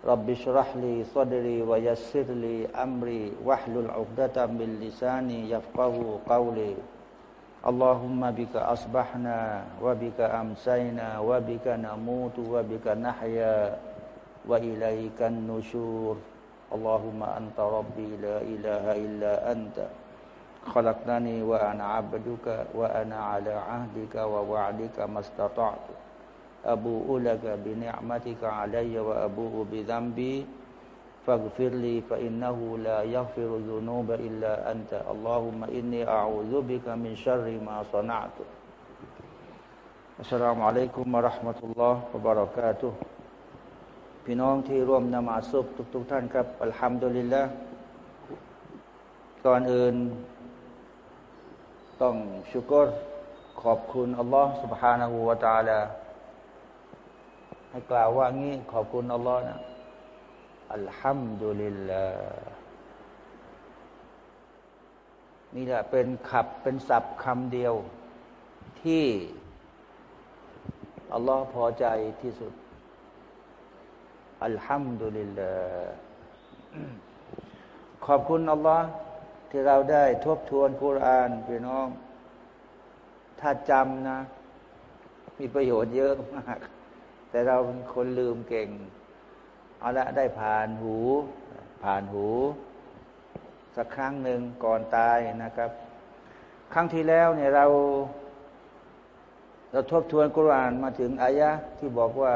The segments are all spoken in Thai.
رب اشرح لي صدري ويسر لي أمري واحلل عقدة من لساني يفقه قولي. اللهم بك أصبحنا وبك أمسينا وبك نموت وبك نحيا وإليك النشور. اللهم أنت ربي لا إله إلا أنت. خلقتني وأنا عبدك وأنا على عهدك ووعدك ما استطعت. أبوء لك بنعمتك علي وأبوء بذنبي فاغفر لي فإنه لا يغفر الذنوب إلا أنت اللهم إني أعوذ بك من شر ما صنعت السلام عليكم ورحمة الله وبركاته พี่น้องที่ร่วมนมาสุบทุกๆท่านครับอัลฮัมดุลิลละก่อนอื่น ต้องชุกรขอบคุณอัลลอฮ์ سبحانه และ تعالى ให้กล่าวว่างี้ขอบคุณอัลลอฮ์นะอัลฮัมดุลิลลาห์นี่แหละเป็นขับเป็นศัพท์คำเดียวที่อัลลอฮ์พอใจที่สุด อัลฮัมดุลิลลาห์ขอบคุณอัลลอฮ์ที่เราได้ทบทวนคุรานพี่น้อง ถ้าจำนะ มีประโยชน์เยอะมาก แต่เราเป็นคนลืมเก่ง เอาละได้ผ่านหู ผ่านหู สักครั้งหนึ่งก่อนตายนะครับ ครั้งที่แล้วเนี่ยเรา เราทบทวนกุรานมาถึงอายะที่บอกว่า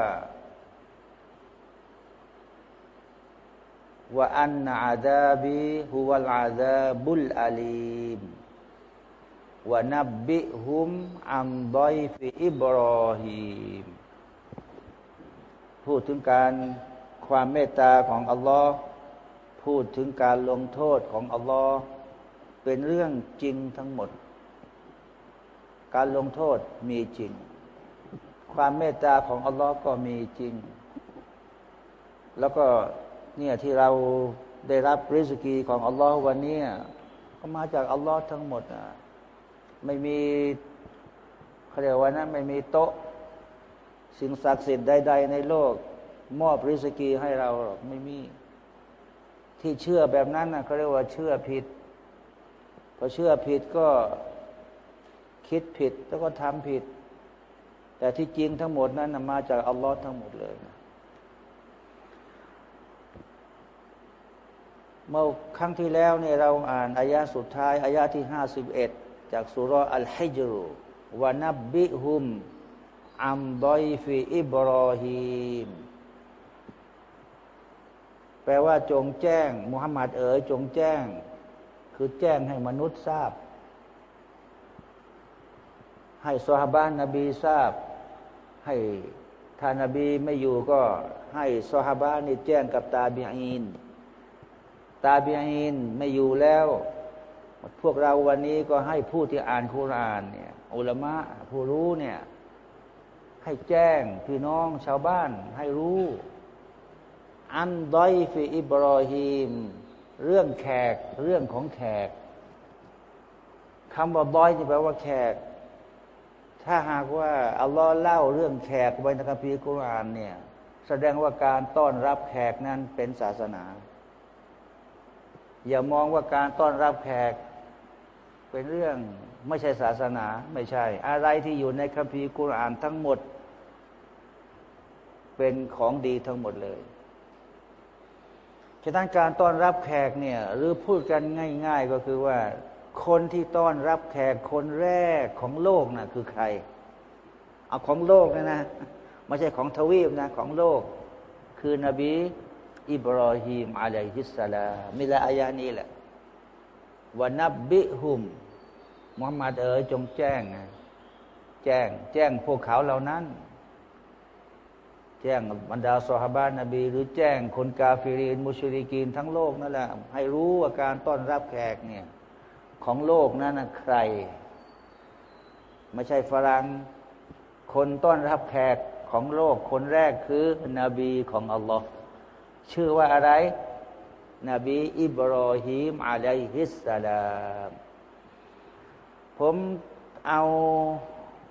ว่าอันนาอาดาบีฮุวัลอาดาบุลอาลีมวะนับบิฮุมอัมดอยฟิอิบรอฮีม พูดถึงการความเมตตาของอัลลอฮ์พูดถึงการลงโทษของอัลลอฮ์เป็นเรื่องจริงทั้งหมด การลงโทษมีจริง ความเมตตาของอัลลอฮ์ก็มีจริง แล้วก็เนี่ยที่เราได้รับริสกีของอัลลอฮ์วันนี้ก็มาจากอัลลอฮ์ทั้งหมดอะไม่มีเขาเรียกว่านะไม่มีโต๊ะ สิ่งศักดิ์สิทธิ์ใด ๆ ในโลก มอบริสกีให้เราหรอกไม่มี ที่เชื่อแบบนั้นนะเขาเรียกว่าเชื่อผิดพอเชื่อผิดก็คิดผิดแล้วก็ทำผิด แต่ที่จริงทั้งหมดนั้นมาจากอัลลอฮ์ทั้งหมดเลยนะเมื่อครั้งที่แล้วเนี่ยเราอ่านอายะสุดท้ายอายะที่ห้าสิบเอ็ดจากสุรอัลฮิจรุวานับบิฮุม อัมดอยฟีอิบรอฮีมแปลว่าจงแจ้งมุฮัมมัดเอ๋ยจงแจ้ง คือแจ้งให้มนุษย์ทราบ ให้สฮาบานนบีทราบ ให้ท่านนบีไม่อยู่ก็ให้สฮาบานนี่แจ้งกับตาบีอิน ตาบีอินไม่อยู่แล้ว พวกเราวันนี้ก็ให้ผู้ที่อ่านคุรานเนี่ยอุลมะผู้รู้เนี่ย ให้แจ้งพี่น้องชาวบ้านให้รู้ อันดอยฟีอิบรอฮีมเรื่องแขกเรื่องของแขกคำว่าดอยจะแปลว่าแขก ถ้าหากว่าอัลลอฮ์เล่าเรื่องแขกไว้ในคัมภีร์กุรอานเนี่ยแสดงว่าการต้อนรับแขกนั้นเป็นศาสนา อย่ามองว่าการต้อนรับแขกเป็นเรื่อง ไม่ใช่ศาสนา ไม่ใช่ อะไรที่อยู่ในคัมภีร์กุรอานทั้งหมด เป็นของดีทั้งหมดเลยฉะนั้นการต้อนรับแขกเนี่ย หรือพูดกันง่าย ๆ ก็คือว่า คนที่ต้อนรับแขกคนแรกของโลกนะ่ะคือใคร เอาของโลกนะนะไม่ใช่ของทวีปนะของโลก คือนบีอิบรอฮีมอะลัยฮิสสลามิละอายานี้แหละวันนับบิฮุม มุฮัมมัดเอ๋ยจงแจ้ง แจ้ง แจ้งพวกเขาเหล่านั้น แจ้งบรรดาสฮาบานนบี หรือแจ้งคนกาฟิรินมุชริกีนทั้งโลกนั่นแหละให้รู้ว่าการต้อนรับแขกเนี่ยของโลกนั้นใคร ไม่ใช่ฝรั่งคนต้อนรับแขกของโลกคนแรกคือนบีของอัลลอฮ์ชื่อว่าอะไร นบีอิบรอฮีมอะลัยฮิสสลาม ผมเอา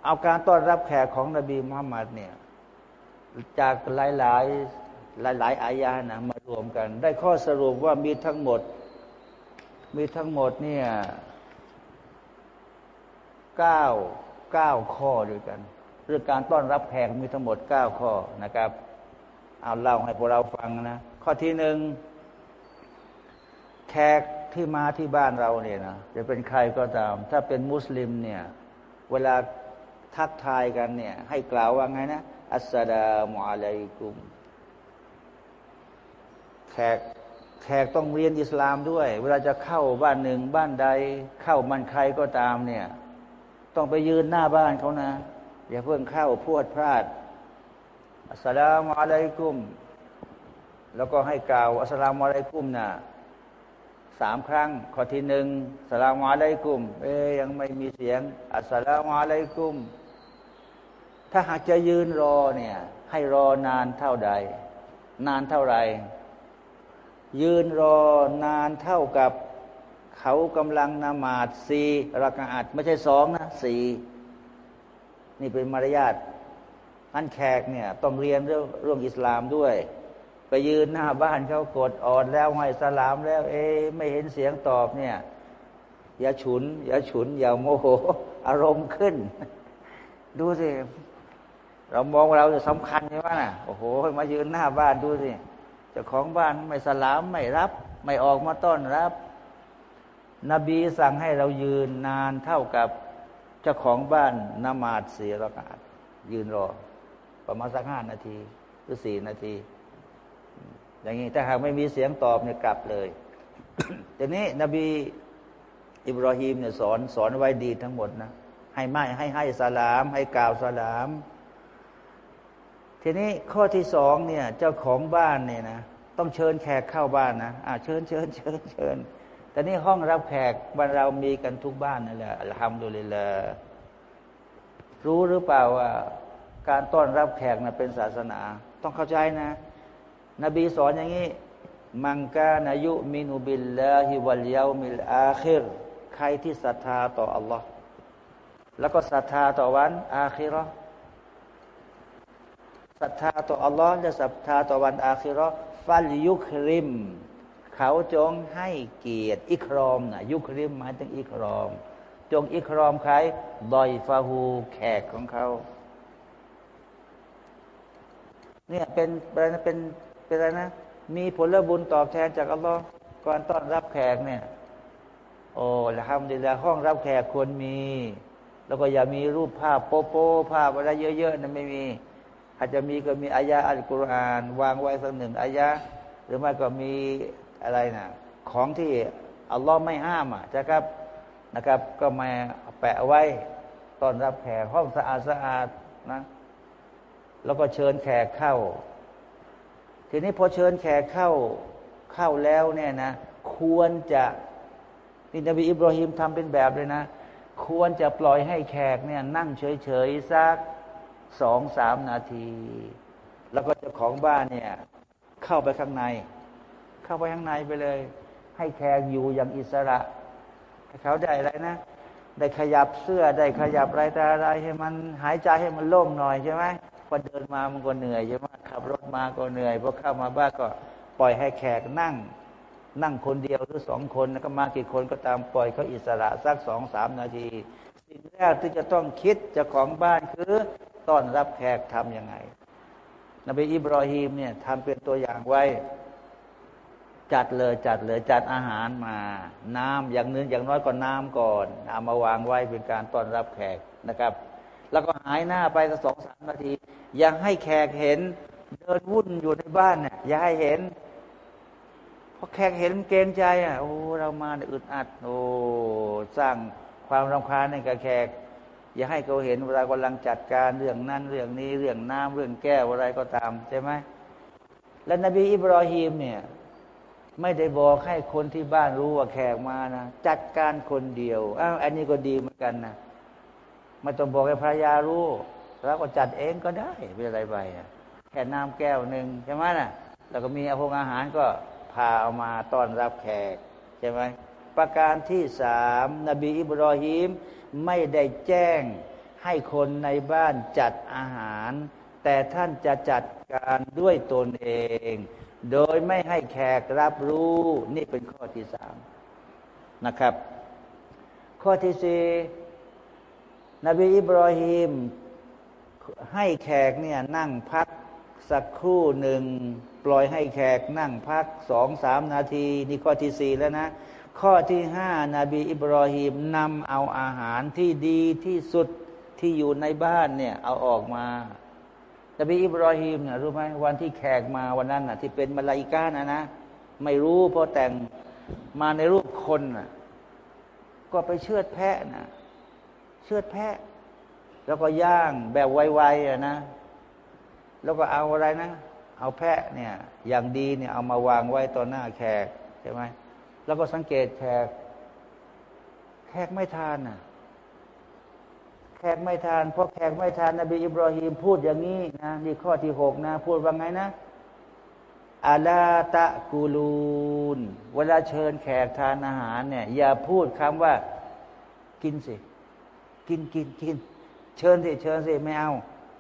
เอาการต้อนรับแขกของนบีมุฮัมมัดเนี่ย จากหลายหลายหลายหลายอายานะมารวมกัน ได้ข้อสรุปว่ามีทั้งหมด มีทั้งหมดเนี่ยเก้าเก้าข้อด้วยกัน เรื่องการต้อนรับแขกมีทั้งหมดเก้าข้อนะครับ เอาเล่าให้พวกเราฟังนะ ข้อที่หนึ่งแขก ที่มาที่บ้านเราเนี่ยนะจะเป็นใครก็ตาม ถ้าเป็นมุสลิมเนี่ย เวลาทักทายกันเนี่ย ให้กล่าวว่าไงนะ อัสสลามุอะลัยกุม แขกแขกต้องเรียนอิสลามด้วย เวลาจะเข้าบ้านหนึ่งบ้านใด เข้ามันใครก็ตามเนี่ย ต้องไปยืนหน้าบ้านเขานะ อย่าเพิ่งเข้าพวดพลาด อัสสลามุอะลัยกุม แล้วก็ให้กล่าวอัสสลามุอะลัยกุมนะ สามครั้ง ข้อที่หนึ่งสลามอะลัยกุม เอ้ยังไม่มีเสียง อัสลามอะลัยกุม ถ้าหากจะยืนรอเนี่ย ให้รอนานเท่าใด นานเท่าไรยืนรอนานเท่ากับเขากำลังนมาดสี่รักอาดไม่ใช่สองนะสี่นี่เป็นมารยาทอันแขกเนี่ย ต้องเรียนเรื่องเรื่องอิสลามด้วย ไปยืนหน้าบ้านเขากดอ่อดแล้วให้สลามแล้ว เอ๊ไม่เห็นเสียงตอบเนี่ย อย่าฉุน อย่าฉุน อย่าโมโห อารมณ์ขึ้น ดูสิ เรามองเราจะสำคัญใช่ไหมน่ะ โอ้โห มายืนหน้าบ้านดูสิเจ้าของบ้านไม่สลามไม่รับ ไม่ออกมาต้อนรับ นบีสั่งให้เรายืนนานเท่ากับเจ้าของบ้านนมาดเสียรกาศยืนรอ ประมาณสักห้านาที หรือสี่นาที อย่างนี้ถ้าหากไม่มีเสียงตอบเนี่ยกลับเลยแต่นี้นบีอิบราฮิมเนี่ยสอนสอนไว้ดีทั้งหมดนะให้ไม่ให้ให้สลาม ให้กล่าวสลาม ทีนี้ข้อที่สองเนี่ย เจ้าของบ้านเนี่ยนะต้องเชิญแขกเข้าบ้านนะอ่าเชิญเชิญเชิญเชิญแต่นี่ห้องรับแขกบ้านเรามีกันทุกบ้านนั่นแหละอัลฮัมดุลิลละรู้หรือเปล่าว่า การต้อนรับแขกนะเป็นศาสนา ต้องเข้าใจนะ นบีสอนอย่างนี้ มังกานายุมินุบิลลาฮิวัลยามิลอาคิรใครที่ศรัทธาต่ออัลลอฮ์แล้วก็ศรัทธาต่อวัน อาคิรอศรัทธาต่ออัลลอฮ์และศรัทธาต่อวัน อาคิรอฟัลยุคริม เขาจงให้เกียรติอิครอมนะยุคริมหมายถึงอิครอม จงอิครอมใครดอยฟาหูแขกของเขาเนี่ยเป็นอะไรเป็น็นอะไรนะ มีผลบุญตอบแทนจากอัลลอฮ์ก่อนต้อนรับแขกเนี่ย โอ้ละฮัมดีละห้องรับแขกควรมี แล้วก็อย่ามีรูปภาพโป๊โป๊ภาพอะไรเยอะๆนั่นไม่มี อาจจะมีก็มีอายะอัลกุรอาน วางไว้สักหนึ่งอายะหรือไม่ก็มีอะไรนะของที่อัลลอฮ์ไม่ห้ามอะนะครับนะครับ ก็มาแปะไว้ตอนรับแขกห้องสะอาดสะอาดนะ แล้วก็เชิญแขกเข้า ทีนี้พอเชิญแขกเข้าเข้าแล้วเนี่ยนะ ควรจะนี่นบีอิบราฮิมทำเป็นแบบเลยนะ ควรจะปล่อยให้แขกเนี่ย นั่งเฉยๆสักสองสามนาที แล้วก็เจ้าของบ้านเนี่ย เข้าไปข้างใน เข้าไปข้างในไปเลย ให้แขกอยู่อย่างอิสระเขาได้อะไรนะได้ขยับเสื้อได้ขยับอะไรแต่อะไรให้มันหายใจให้มันโล่งหน่อยใช่ไหมพอเดินมามันก็เหนื่อยใช่ไหม ขับรถมาก็เหนื่อยพอเข้ามาบ้านก็ปล่อยให้แขกนั่ง นั่งคนเดียวหรือสองคนก็มากี่คนก็ตามปล่อยเขาอิสระสักสองสามนาที สิ่งแรกที่จะต้องคิดจ้าของบ้านคือต้อนรับแขกทำยังไงนบีอิบรอฮีมเนี่ยทำเป็นตัวอย่างไว้ จัดเลยจัดเลยจัดอาหารมา น้ำอย่างนึงอย่างน้อยก็น้ำก่อนเอามาวางไว้เป็นการต้อนรับแขกนะครับ แล้วก็หายหน้าไปสักสองสามนาทียังให้แขกเห็น เดินวุ่นอยู่ในบ้านเนี่ยอย่าให้เห็นพอแขกเห็นเกรงใจอะโอ้เรามาเนี่ยอึดอัด โอ้สร้างความรำคาญให้กับแขก อย่าให้เขาเห็นเวลากำลังจัดการเรื่องนั้นเรื่องนี้เรื่องน้ำเรื่องแก้วอะไรก็ตามใช่ไหมและนบีอิบรอฮีมเนี่ย ไม่ได้บอกให้คนที่บ้านรู้ว่าแขกมานะจัดการคนเดียวอ้าวอันนี้ก็ดีเหมือนกันนะไม่ต้องบอกให้ภรรยารู้ แล้วก็จัดเองก็ได้เป็นอะไรไป แค่น้ำแก้วหนึ่งใช่ไหมนะแล้วก็มีอาหงอาหารก็พาเอามาต้อนรับแขกใช่ไหมประการที่สามนบีอิบรอฮีมไม่ได้แจ้งให้คนในบ้านจัดอาหาร แต่ท่านจะจัดการด้วยตนเอง โดยไม่ให้แขกรับรู้นี่เป็นข้อที่สามนะครับ ข้อที่สี่นบีอิบรอฮีมให้แขกเนี่ยนั่งพัก สักครู่หนึ่งปล่อยให้แขกนั่งพักสองสามนาที นี่ข้อที่สี่แล้วนะ ข้อที่ห้านาบีอิบรอฮีมนำเอาอาหารที่ดีที่สุดที่อยู่ในบ้านเนี่ย เอาออกมานบีอิบรอฮีมเนี่ยรู้ไหมวันที่แขกมาวันนั้นน่ะ ที่เป็นมาลาอิกานะนะ ไม่รู้เพราะแต่งมาในรูปคนน่ะก็ไปเชือดแพะนะเชือดแพะ แล้วก็ย่างแบบไวๆนะ แล้วก็เอาอะไรนะ เอาแพะเนี่ย อย่างดีเนี่ยเอามาวางไว้ต่อหน้าแขกใช่ไหมแล้วก็สังเกตแขก แขกไม่ทานน่ะแขกไม่ทานเพราะแขกไม่ทานนบีอิบราฮิมพูดอย่างนี้นะนี่ข้อที่หกนะ พูดว่าไงนะอาลาตะกูลูน เวลาเชิญแขกทานอาหารเนี่ย อย่าพูดคำว่า กินสิ กินกินกิน เชิญสิ เชิญสิ ไม่เอา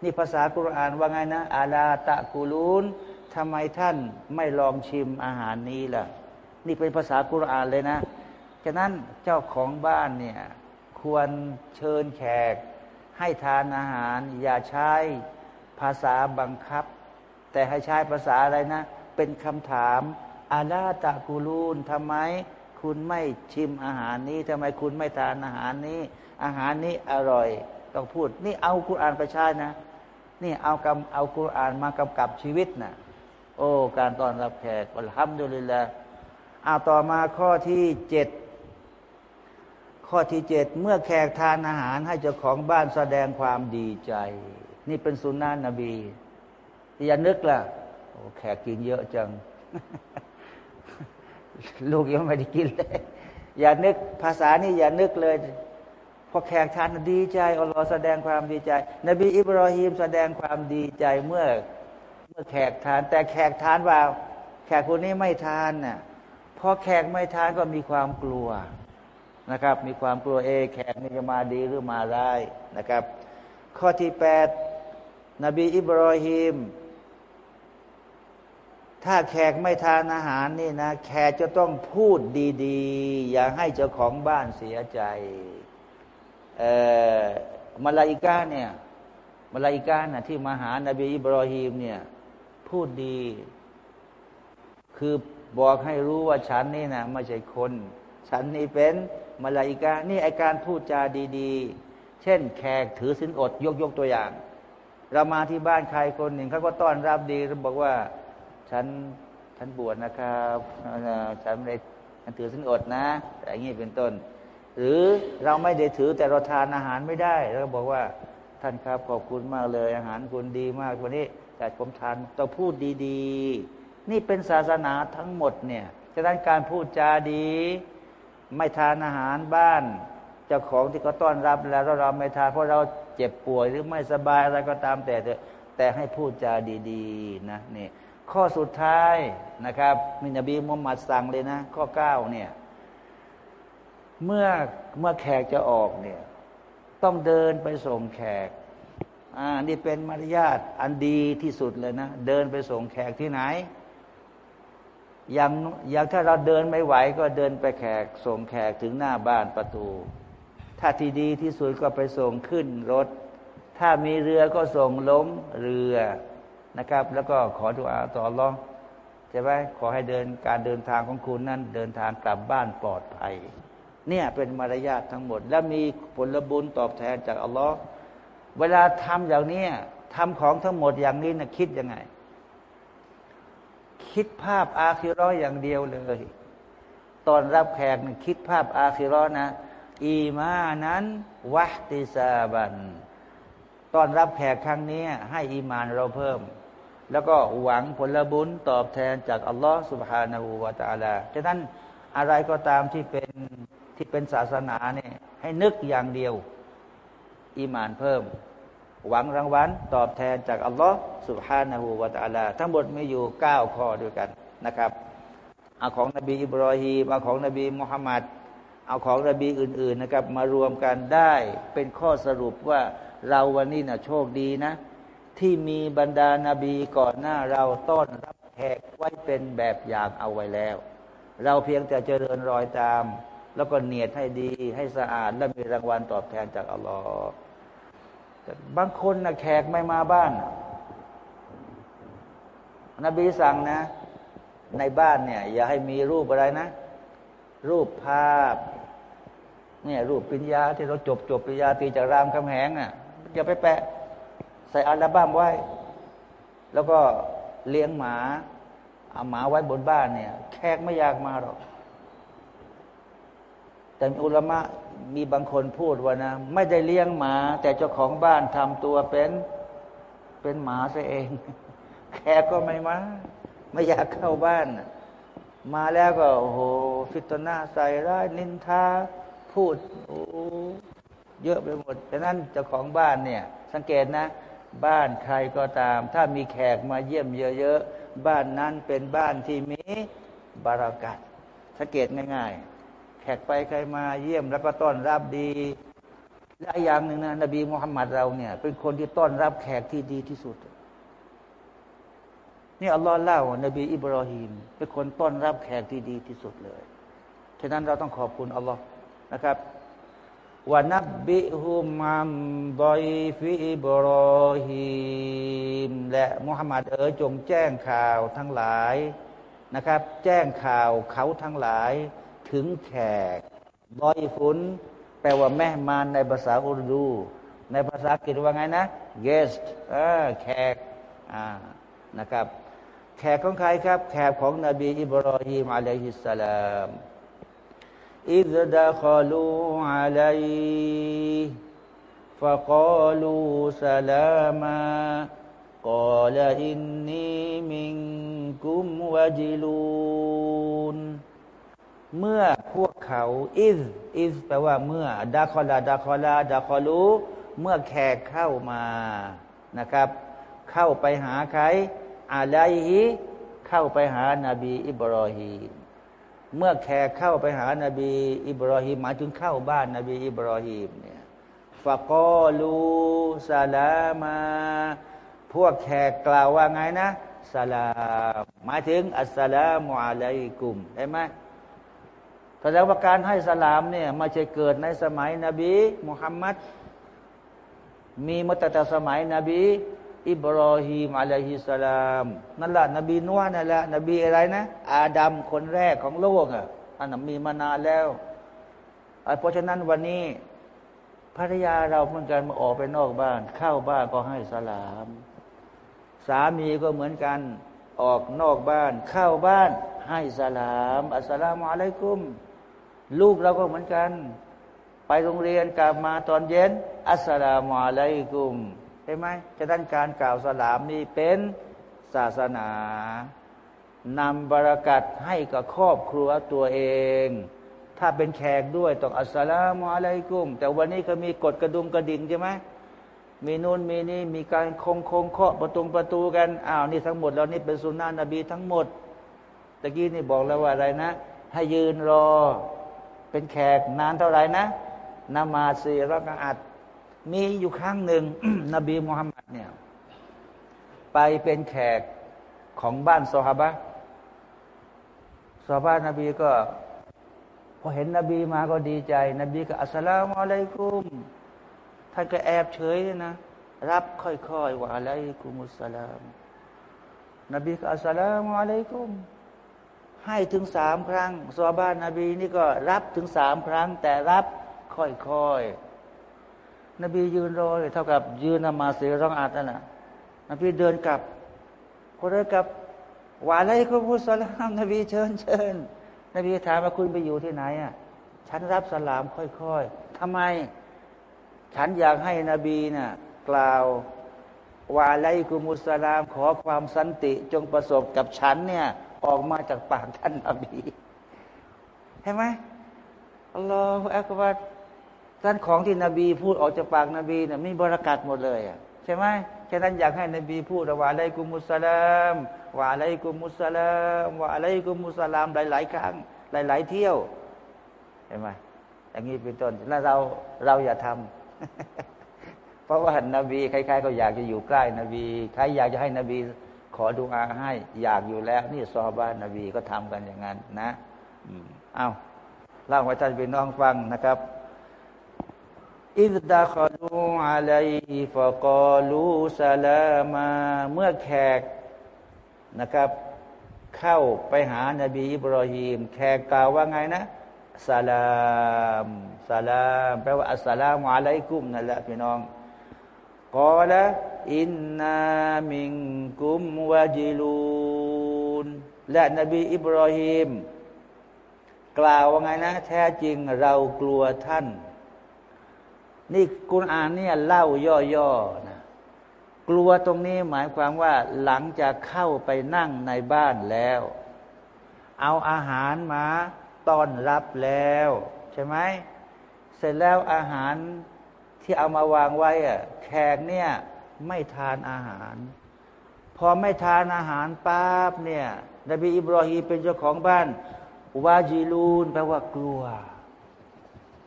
นี่ภาษากุรอานว่าไงนะอาลาตะกูลูนทำไมท่านไม่ลองชิมอาหารนี้ล่ะ นี่เป็นภาษากุรอานเลยนะฉะนั้นเจ้าของบ้านเนี่ยควรเชิญแขก ให้ทานอาหาร อย่าใช้ภาษาบังคับ แต่ให้ใช้ภาษาอะไรนะ เป็นคำถามอาลาตะกูลูนทำไมคุณไม่ชิมอาหารนี้ทำไมคุณไม่ทานอาหารนี้ อาหารนี้อร่อยต้องพูด นี่เอากุรอานไปใช้นะ นี่เอากำเอากุรอานมากำกับชีวิตนะโอ้การต้อนรับแขกอัลฮัมดุลิลละเอาต่อมาข้อที่เจ็ดข้อที่เจ็ดเมื่อแขกทานอาหารให้เจ้าของบ้านแสดงความดีใจ นี่เป็นสุนนะนบีอย่านึกล่ะโอ้แขกกินเยอะจัง ลูกยังไม่ได้กินเลย อย่านึกภาษานี่อย่านึกเลย พอแขกทานดีใจอัลลอฮ์แสดงความดีใจ นบีอิบราฮิมแสดงความดีใจเมื่อเมื่อแขกทาน แต่แขกทานว่าแขกคนนี้ไม่ทานน่ะพอแขกไม่ทานก็มีความกลัวนะครับ มีความกลัวเอ แขกนี่จะมาดีหรือมาร้ายนะครับ ข้อที่แปดนบีอิบราฮิมถ้าแขกไม่ทานอาหารนี่นะ แขกจะต้องพูดดี ๆ อย่าให้เจ้าของบ้านเสียใจ มาลาอิกาเนี่ยมาลาอิกาน่ะที่มาหานาบีอิบรอฮีมเนี่ยพูดดี คือบอกให้รู้ว่าฉันนี่นะไม่ใช่คน ฉันนี่เป็นมาลาอิกานี่ไอการพูดจาดีๆ เช่น แขกถือสินอดยกยกตัวอย่าง เรามาที่บ้านใครคนหนึ่งเขาก็ต้อนรับดีแล้วบอกว่า ฉันฉันบวชนะครับฉันไม่ได้ถือสินอดนะอย่างนี้เป็นต้น หรือเราไม่ได้ถือแต่เราทานอาหารไม่ได้แล้วบอกว่าท่านครับขอบคุณมากเลย อาหารคุณดีมากวันนี้แต่ผมทานต้องพูดดีๆ นี่เป็นศาสนาทั้งหมดเนี่ยฉะนั้นการพูดจาดี ไม่ทานอาหารบ้านเจ้าของที่เขาต้อนรับแล้วเราไม่ทานเพราะเราเจ็บป่วยหรือไม่สบายอะไรก็ตามแต่แต่ให้พูดจาดีๆนะนี่ข้อสุดท้ายนะครับมินบีมุฮัมมัดสั่งเลยนะ ข้อเก้าเนี่ย เมื่อเมื่อแขกจะออกเนี่ย ต้องเดินไปส่งแขก อ่า นี่เป็นมารยาทอันดีที่สุดเลยนะ เดินไปส่งแขกที่ไหน อย่างอย่างถ้าเราเดินไม่ไหว ก็เดินไปแขก ส่งแขกถึงหน้าบ้านประตู ถ้าที่ดีที่สุดก็ไปส่งขึ้นรถ ถ้ามีเรือก็ส่งล้มเรือนะครับ แล้วก็ขอดุอาต่อรองใช่ไหมขอให้เดินการเดินทางของคุณนั้น เดินทางกลับบ้านปลอดภัย เนี่ยเป็นมารยาททั้งหมด และมีผลบุญตอบแทนจากอัลลอฮ์เวลาทำอย่างนี้ทำของทั้งหมดอย่างนี้นะคิดยังไง คิดภาพอาคิร้ออย่างเดียวเลย ตอนรับแขกนะคิดภาพอาคิร้อนะ อีมานั้นวะติซาบันตอนรับแขกครั้งนี้ให้อีมานเราเพิ่ม แล้วก็หวังผลบุญตอบแทนจากอัลลอฮฺสุบฮานาหูวาตาลาฉะนั้นอะไรก็ตามที่เป็น ที่เป็นศาสนาเนี่ยให้นึกอย่างเดียว อีมานเพิ่ม หวังรางวัลตอบแทนจากอัลลอฮฺสุบฮานาหูวาตาลา ทั้งหมดมีอยู่เก้าข้อด้วยกันนะครับเอาของนบีอิบรอฮีมเอาของนบีมุฮัมมัดเอาของนบีอื่น ๆนะครับ มารวมกันได้เป็นข้อสรุปว่าเราวันนี้นะโชคดีนะ ที่มีบรรดานาบีก่อนหน้าเราต้อนรับแขกไว้เป็นแบบอย่างเอาไว้แล้ว เราเพียงแต่เจริญรอยตาม แล้วก็เนียดให้ดีให้สะอาด และมีรางวัลตอบแทนจากอัลลอฮ์บางคนนะแขกไม่มาบ้าน นบีสั่งนะ ในบ้านเนี่ย อย่าให้มีรูปอะไรนะ รูปภาพ เนี่ย รูปปิญญาที่เราจบจบปิญญาตีจากรามคำแหงอะอย่าไปแปะ ใส่อัลบั้มไว้ แล้วก็เลี้ยงหมาเอาหมาไว้บนบ้านเนี่ย แขกไม่อยากมาหรอก แต่อุลมะมีบางคนพูดว่านะ ไม่ได้เลี้ยงหมา แต่เจ้าของบ้านทำตัวเป็นเป็นหมาซะเอง แขกก็ไม่มาไม่อยากเข้าบ้าน มาแล้วก็โอ้โหฟิตนาใส่ร้ายนินทาพูดโอ้เยอะไปหมดดังนั้นเจ้าของบ้านเนี่ย สังเกตนะ บ้านใครก็ตาม ถ้ามีแขกมาเยี่ยมเยอะๆบ้านนั้นเป็นบ้านที่มีบารากัดสังเกตง่ายๆ แขกไปใครมาเยี่ยมแล้วก็ต้อนรับดี และอย่างหนึ่งนะนบีมุฮัมมัดเราเนี่ย เป็นคนที่ต้อนรับแขกที่ดีที่สุด นี่อัลลอฮ์เล่า นบีอิบรอฮิมเป็นคนต้อนรับแขกที่ดีที่สุดเลยฉะนั้นเราต้องขอบคุณอัลลอฮ์นะครับวานับบิฮุมัมบอยฟิอิบรอฮิมและมุฮัมมัดเอ๋ยจงแจ้งข่าวทั้งหลายนะครับ แจ้งข่าวเขาทั้งหลาย ถึงแขกดอยฝนแปลว่าแม่มานในภาษาอุรดู ในภาษาอังกฤษว่าไงนะ guest แขกนะครับ แขกของใครครับ แขกของนบีอิบรอฮิมعليه السلام إذ دخلوا عليه فقالوا سلاما قال إنا منكم وجلون เมื่อพวกเขาอิสอิสแปลว่าเมื่อدخل دخل دخلواเมื่อแขกเข้ามานะครับ เข้าไปหาใครอะไรฮิเข้าไปหานาบีอิบรอฮีมเมื่อแขกเข้าไปหานาบีอิบรอฮิมหมายถึงเข้าบ้านนาบีอิบรอฮิมเนี่ยฟะกอลูซาลามา พวกแขกกล่าวว่าไงนะสลามหมายถึงอัสสลามุอะลัยกุมเห็นไหม แสดงว่าการให้สลามเนี่ยมาจะเกิดในสมัยนบีมุฮัมมัดมีมาตั้งแต่สมัยนบี อิบรอฮีมอะลัยฮิสลามนั่นแหละนบีนัวนั่นแหละนบีอะไรนะ อาดัมคนแรกของโลกอะอันนั้นมีมานานแล้วเพราะฉะนั้นวันนี้ภรรยาเราเหมือนกันมาออกไปนอกบ้าน เข้าบ้านก็ให้สลาม สามีก็เหมือนกันออกนอกบ้าน เข้าบ้านให้สลาม อัสสลามุอะลัยกุม ลูกเราก็เหมือนกัน ไปโรงเรียนกลับมาตอนเย็น อัสสลามุอะลัยกุมใช่ไหมจะด้านการกล่าวสลามนี่เป็นศาสนานำบรากัดให้กับครอบครัวตัวเอง ถ้าเป็นแขกด้วยต้องอัสสลามุอะลัยกุม แต่วันนี้ก็มีกฎกระดุมกระดิ่งใช่ไหมมีนู่นมีนี่มีการคงคงเคาะประตูประตูกันอ้าวนี่ทั้งหมดแล้วนี่เป็นสุนนะนบีทั้งหมดตะกี้นี่บอกแล้วว่าอะไรนะ ให้ยืนรอ เป็นแขกนานเท่าไหร่นะนมาสีรักอัดมีอยู่ครั้งหนึ่งนบีมุฮัมมัดเนี่ย ไปเป็นแขกของบ้านซอฮาบะซอฮาบะนบีก็ พอเห็นนบีมาก็ดีใจ นบีก็อัสสลามุอะลัยกุมท่านก็แอบเฉยนะรับค่อยๆว่าอะลัยกุมุสสลาม นบีก็อัสลามุอะลัยกุม ให้ถึงสามครั้งซอบ้านนบีนี่ก็รับถึงสามครั้ง แต่รับค่อยๆ นบียืนรอเท่ากับยืนนมาเสียร้องอาดนั่นนะนบีเดินกลับพอเดินกลับวาอะไรก็พูดสลามนบีเชิญเชิญนบีถามว่าคุณไปอยู่ที่ไหนอะฉันรับสลามค่อยๆทำไม ฉันอยากให้นบีนะ่ะกล่าวว่าอะไรกุมุสลามขอความสันติจงประสบกับฉันเนี่ย ออกมาจากปากท่านนบีเห็นไหมอัลลอฮฺอักบัรท่านของที่นบีพูดออกจากปากนบีเนี่ยมีบรากัดหมดเลยอะใช่ไหมแค่นั้นอยากให้นบีพูดว่าอะไรกุมุสลามว่าอะไรกุมุสลามว่าอะไรกุมุสลามหลาย ๆ ครั้ง หลาย ๆ เที่ยวเห็นไหมอย่างนี้เป็นต้นแล้วเราเราอย่าทำเพราะว่านาบีใครๆก็อยากจะอยู่ใกล้นบี ใครอยากจะให้นบี ขอดูอาให้ อยากอยู่แล้ว นี่ซอบ้านนบีก็ทำกันอย่างนั้นนะอ้าวเล่าให้ท่านพี่น้องฟังนะครับอิดดาคลูอะลัยฟะกอลูสลามาเมื่อแขกนะครับ เข้าไปหานบีอิบรอฮีม แขกกล่าวว่าไงนะสลามสลามแปลว่าอัสสลามุอะลัยกุมนั่นแหละพี่น้องกอละ อินนามิงกุมวาจิลูนและนบีอิบรอฮีมกล่าวว่าไงนะ แท้จริงเรากลัวท่าน นี่กุณอานเนี่ยเล่าย่อๆนะกลัวตรงนี้หมายความว่าหลังจากเข้าไปนั่งในบ้านแล้ว เอาอาหารมาต้อนรับแล้ว ใช่ไหมเสร็จแล้วอาหารที่เอามาวางไว้อะแขกเนี่ย ไม่ทานอาหาร พอไม่ทานอาหารปั๊บเนี่ยนบีอิบรอฮีเป็นเจ้าของบ้านวาจิลูนแปลว่ากลัว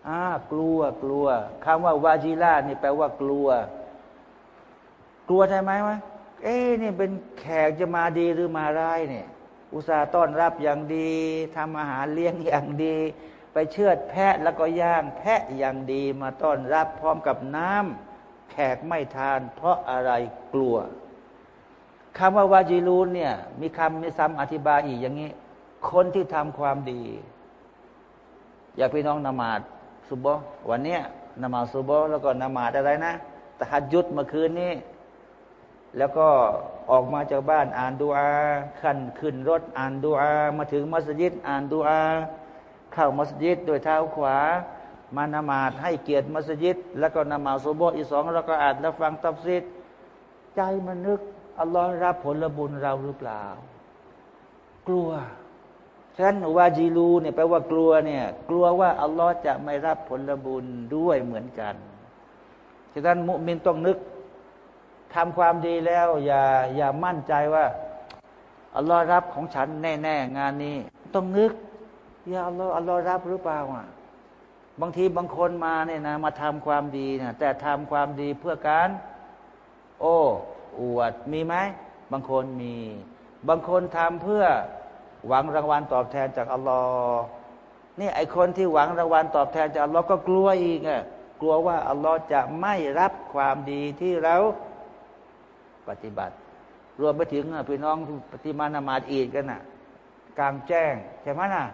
อ่ากลัวกลัวคำว่าวาจิลาเนี่แปลว่ากลัว กลัวใช่ไหมวะเอ๊นี่เป็นแขกจะมาดีหรือมาร้ายเนี่ย อุตส่าห์ต้อนรับอย่างดีทำอาหารเลี้ยงอย่างดี ไปเชือดแพะแล้วก็ย่าง แพะอย่างดีมาต้อนรับพร้อมกับน้ำ แขกไม่ทาน เพราะอะไรกลัวคำว่าวาจิลูนเนี่ย มีคำมีซ้ำอธิบายอีกอย่างนี้ คนที่ทำความดี อยากพี่น้องนมาดซุบวันเนี้ยนมาซุบแล้วก็นมาดอะไรนะตะฮัดยุดเมื่อคืนนี้ แล้วก็ออกมาจากบ้านอ่านดูอาขันขึ้นรถอ่านดูอา มาถึงมัสยิดอ่านดูอา เข้ามัสยิดโดยเท้าขวา มานมาดให้เกียรติมัสยิด แล้วก็นมาซุบอีสองแล้วก็อ่านแล้วฟังตับซิดใจมันนึกอัลลอฮ์รับผลบุญเราหรือเปล่า กลัวฉะนั้นวาจีลูเนี่ยแปลว่ากลัวเนี่ย กลัวว่าอัลลอฮ์จะไม่รับผลบุญด้วยเหมือนกันฉะนั้นมุมินต้องนึกทำความดีแล้ว อย่าอย่ามั่นใจว่าอัลลอฮ์รับของฉันแน่ ๆ งานนี้ ต้องนึกอย่าอัลลอฮ์อัลลอฮ์รับหรือเปล่าอะ บางทีบางคนมาเนี่ยนะมาทำความดีนะแต่ทำความดีเพื่อการ โอ้อวดมีไหมบางคนมี บางคนทำเพื่อหวังรางวัลตอบแทนจากอัลลอฮ์นี่ไอคนที่หวังรางวัลตอบแทนจากอัลลอฮ์ก็กลัวอีกอะกลัวว่าอัลลอฮ์จะไม่รับความดีที่เราปฏิบัติ รวมไปถึงพี่น้องปฏิมานามาอีดกันน่ะกลางแจ้งใช่ไหมน่ะ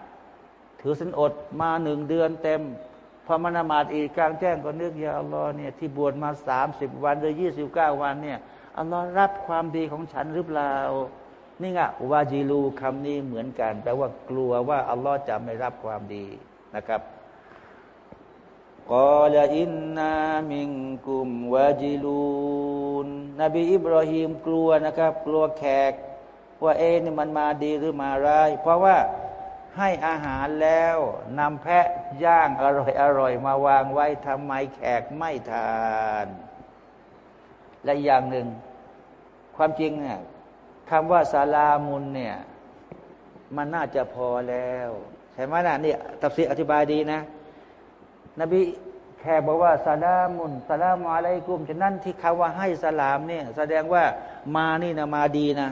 ถือสินอดมาหนึ่งเดือนเต็ม พอมานามาอีดกลางแจ้งก็นึกยาอัลลอฮ์เนี่ยที่บวชมาสามสิบวันหรือยี่สิบเก้าวันเนี่ยอัลลอฮ์รับความดีของฉันหรือเปล่านี่ไงวาจีลูคำนี้เหมือนกันแปลว่ากลัวว่าอัลลอฮ์จะไม่รับความดีนะครับกอลอินนามิงกุมวาจิลูนนบีอิบราฮิมกลัวนะครับ กลัวแขก ว่าเอ็นี่มันมาดีหรือมาร้าย เพราะว่า ให้อาหารแล้วนำแพะย่างอร่อยอร่อยมาวางไว้ทำไมแขกไม่ทาน และอย่างหนึ่ง ความจริงเนี่ยคำว่าซาลามุนเนี่ย มันน่าจะพอแล้ว ใช่ไหมนะนี่ตัฟซีอธิบายดีนะ นบีแค่บอกว่าซาลามุนซาลามอะลัยกุมฉะนั้นที่คำว่าให้สลามเนี่ย แสดงว่ามานี่นะมาดีนะ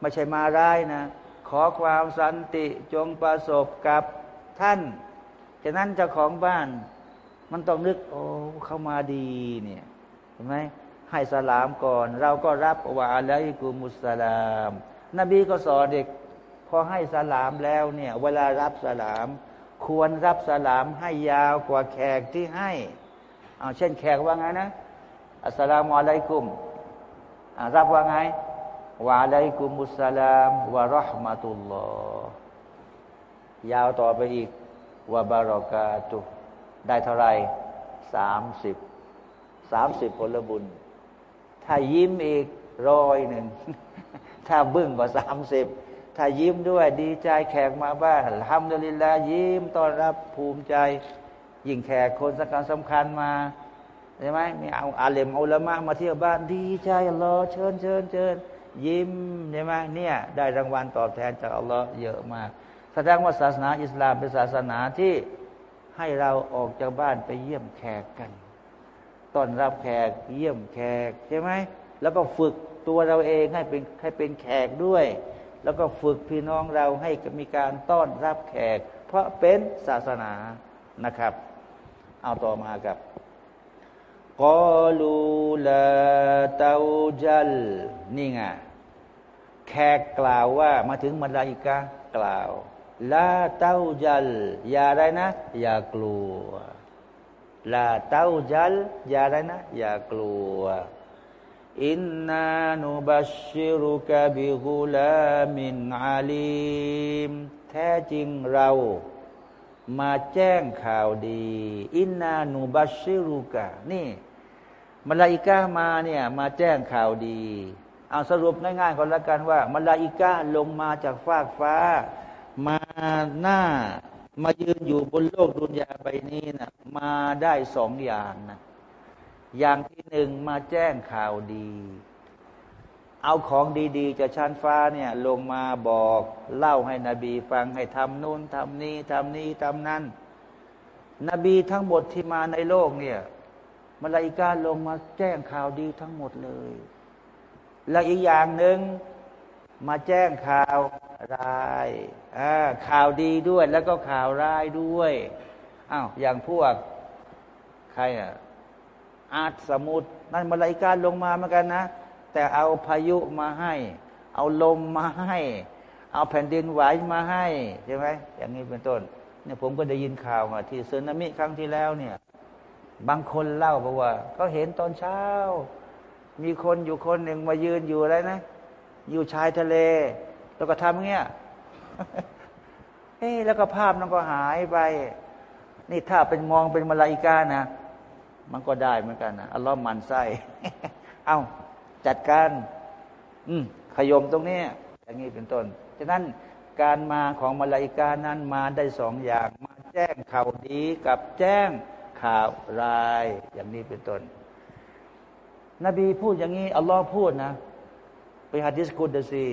ไม่ใช่มาร้ายนะ ขอความสันติจงประสบกับท่านฉะนั้นเจ้าของบ้าน มันต้องนึก โอ้เข้ามาดีเนี่ยเห็นไหมให้สลามก่อน เราก็รับว่าอะลัยกุมุสลาม นบีก็สอนเด็กพอให้สลามแล้วเนี่ย เวลารับสลาม ควรรับสลามให้ยาวกว่าแขกที่ให้เอาเช่นแขกว่าไงนะอัสลามุอะลัยกุมรับว่าไง วะอะลัยกุมุสลามวะรหมะตุลลอฮยาวต่อไปอีกวะบารอกาตุได้เท่าไรสามสิบสามสิบผลบุญ ถ้ายิ้มอีกร้อยหนึ่ง ถ้าบึ้งก็สามสิบถ้ายิ้มด้วยดีใจแขกมาบ้านทำดุลิลายิ้มต้อนรับภูมิใจ ยิ่งแขกคนสำคัญสำคัญมาใช่ไหมมีเอาอาเลมอุลามะมาเที่ยวบ้านดีใจอัลลอเชิญเชิญเชิญ ยิ้มใช่ไหมเนี่ยได้รางวัลตอบแทนจากอัลลอฮ์เยอะมาก แสดงว่าศาสนาอิสลามเป็นศาสนาที่ให้เราออกจากบ้านไปเยี่ยมแขกกันต้อนรับแขกเยี่ยมแขกใช่ไหมแล้วก็ฝึกตัวเราเองให้เป็นให้เป็นแขกด้วย แล้วก็ฝึกพี่น้องเราให้มีการต้อนรับแขก เพราะเป็นศาสนานะครับ เอาต่อมากับกอลูลาเตาจัลนี่ไง แขกกล่าวว่ามาถึงมาลาอิกากล่าวลาเต้าจัลอย่าได้นะ อย่ากลัวลาเต้าจัลอย่าได้นะ อย่ากลัวอินนานุบัชชิรุกะบิกุลามินอาลีมแท้จริงเรา มาแจ้งข่าวดี อินนานุบัชชิรุกะนี่มาลาอิกามาเนี่ยมาแจ้งข่าวดี เอาสรุปง่ายๆก่อนละกันว่ามาลาอิกาลงมาจากฟากฟ้า มาหน้า มายืนอยู่บนโลกดุนยาใบนี้นะมาได้สองอย่างนะอย่างที่หนึ่งมาแจ้งข่าวดี เอาของดีๆจากชั้นฟ้าเนี่ย ลงมาบอกเล่าให้นบีฟังให้ทำนู่นทำนี้ทำนี้ทำนั้น นบีทั้งหมดที่มาในโลกเนี่ยมาลาอิกาลงมาแจ้งข่าวดีทั้งหมดเลย และอีกอย่างหนึ่งมาแจ้งข่าวร้ายข่าวดีด้วย แล้วก็ข่าวร้ายด้วยอ้าวอย่างพวกใครอะอาร์ตสมุดนั่นมาลายการลงมาเหมือนกันนะ แต่เอาพายุมาให้ เอาลมมาให้ เอาแผ่นดินไหวมาให้ ใช่ไหมอย่างนี้เป็นต้นเนี่ยผมก็ได้ยินข่าวมาที่ซึนามิครั้งที่แล้วเนี่ย บางคนเล่าบอกว่าเขาเห็นตอนเช้า มีคนอยู่คนหนึ่งมายืนอยู่อะไรนะ อยู่ชายทะเล แล้วก็ทำเงี้ยเฮ้แล้วก็ภาพนั้นก็หายไป นี่ถ้าเป็นมองเป็นมาลาอิกานะ มันก็ได้เหมือนกันนะอัลลอฮ์มันไส้เอาจัดการ อืมขยมตรงนี้อย่างนี้เป็นต้น ฉะนั้นการมาของมาลาอิกานั้นมาได้สองอย่าง มาแจ้งข่าวดีกับแจ้งข่าวร้ายอย่างนี้เป็นต้น นบีพูดอย่างนี้ อัลลอฮ์พูดนะ ไปหาดิสกุดซี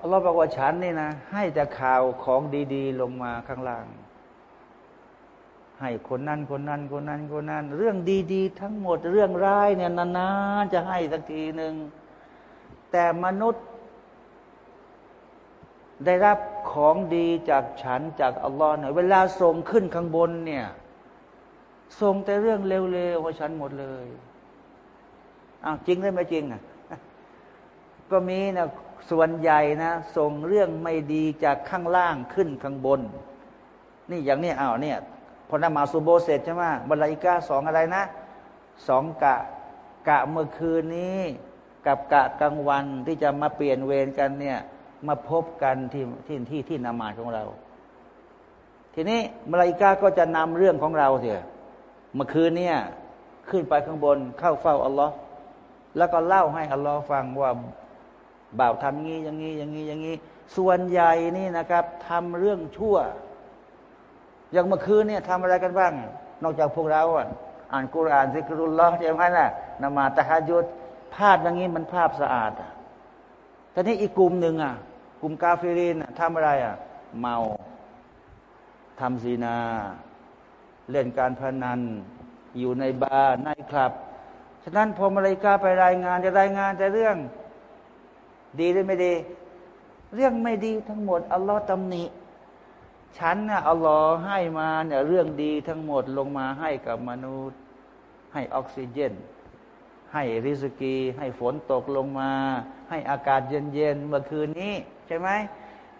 อัลลอฮ์บอกว่าฉันนี่นะ ให้แต่ข่าวของดี ๆ ลงมาข้างล่าง ให้คนนั้นคนนั้นคนนั้นคนนั้น เรื่องดี ๆ ทั้งหมดเรื่องร้ายเนี่ยนานๆจะให้สักทีหนึ่งแต่มนุษย์ ได้รับของดีจากฉันจากอัลลอฮ์เนี่ยเวลาส่งขึ้นข้างบนเนี่ย ส่งแต่เรื่องเร็วๆของฉันหมดเลยอ้าวจริงหรือไม่จริงอะ ก็มีนะส่วนใหญ่นะ ส่งเรื่องไม่ดีจากข้างล่างขึ้นข้างบน นี่อย่างนี้อ้าวเนี่ยพอนมาสุโบเสร็จใช่ไหมบรรลัยกาสองอะไรนะสองกะกะเมื่อคืนนี้ กับกะกลางวันที่จะมาเปลี่ยนเวรกันเนี่ย มาพบกันที่ที่ที่ที่นามาของเรา ทีนี้มลายกาก็จะนำเรื่องของเราเถอะ เมื่อคืนเนี่ยขึ้นไปข้างบนเข้าเฝ้าอัลลอฮ์แล้วก็เล่าให้อัลลอฮ์ฟังว่าบ่าวทำงี้อย่างนี้อย่างนี้อย่างนี้ ส่วนใหญ่นี่นะครับทำเรื่องชั่ว อย่างเมื่อคืนเนี่ยทำอะไรกันบ้าง นอกจากพวกเราอะอ่านกุรอานซิกรุลลอฮ์ใช่ไหมล่ะนมาตะฮัยุดภาพอย่างนี้มันภาพสะอาดอะแต่นี่อีกกลุ่มหนึ่งอะ กลุ่มกาเฟรินทำอะไรอะ เมาทำซีนา เล่นการพนัน อยู่ในบาร์ในคลับ ฉะนั้นพอมาเลกาไปรายงานจะรายงานแต่เรื่อง ดีหรือไม่ดี เรื่องไม่ดีทั้งหมดอัลลอฮ์ตำหนิฉันน่ะอัลลอฮ์ให้มาเนี่ยเรื่องดีทั้งหมดลงมาให้กับมนุษย์ ให้ออกซิเจน ให้ริสกี ให้ฝนตกลงมา ให้อากาศเย็นๆเมื่อคืนนี้ใช่ไหม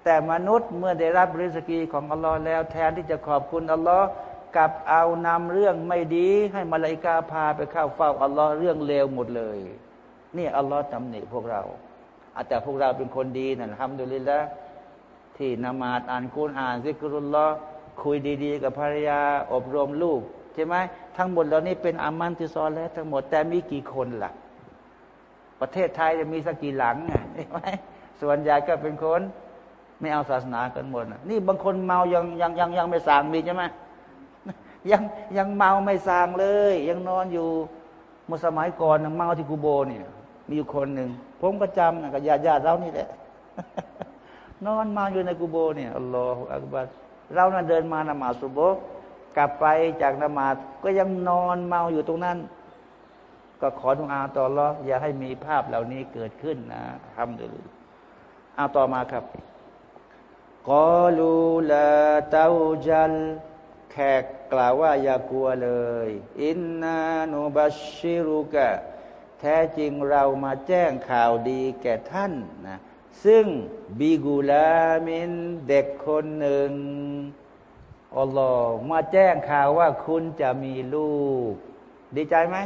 แต่มนุษย์เมื่อได้รับริสกีของอัลลอฮ์แล้วแทนที่จะขอบคุณอัลลอฮ์ กับเอานำเรื่องไม่ดี ให้มาลายกาพาไปเข้าเฝ้าอัลลอฮ์เรื่องเลวหมดเลย นี่อัลลอฮ์ตำหนิพวกเราอาแต่พวกเราเป็นคนดีนะทำดูลิละที่ที่นมาดอ่านกุณอ่านซิกรุลลอคุยดี ๆ กับภรรยาอบรมลูกใช่ไหมทั้งหมดเหล่านี้เป็นอามันที่ซอนแล้วทั้งหมดแต่มีกี่คนล่ะ ประเทศไทยจะมีสักกี่หลังใช่ไหมส่วนใหญ่ก็เป็นคน ไม่เอาศาสนากันหมดนี่บางคนเมายังยังยังยังไม่สางมีใช่ไหม ยังยังเมาไม่สางเลย ยังนอนอยู่เมื่อสมัยก่อนเมาที่กูโบเนี่ยมีอยู่คนหนึ่งผมก็จำนะกับญาติญาติเรานี่แหละ นอนมาอยู่ในกูโบเนี่ยอัลลอฮฺอักบัรเราน่ะเดินมานมาสุโบกลับไปจากนมาก็ยังนอนเมาอยู่ตรงนั้น ก็ขอทุอาต่อรออย่าให้มีภาพเหล่านี้เกิดขึ้นนะทำดูเอาต่อมาครับกอลูลาเตาจัล แขกกล่าวว่าอย่ากลัวเลย อินนานุบัชชิรุกะ แท้จริงเรามาแจ้งข่าวดีแก่ท่านนะซึ่งบิกุลามินเด็กคนหนึ่งอัลลอฮ์มาแจ้งข่าวว่าคุณจะมีลูก ดีใจไหม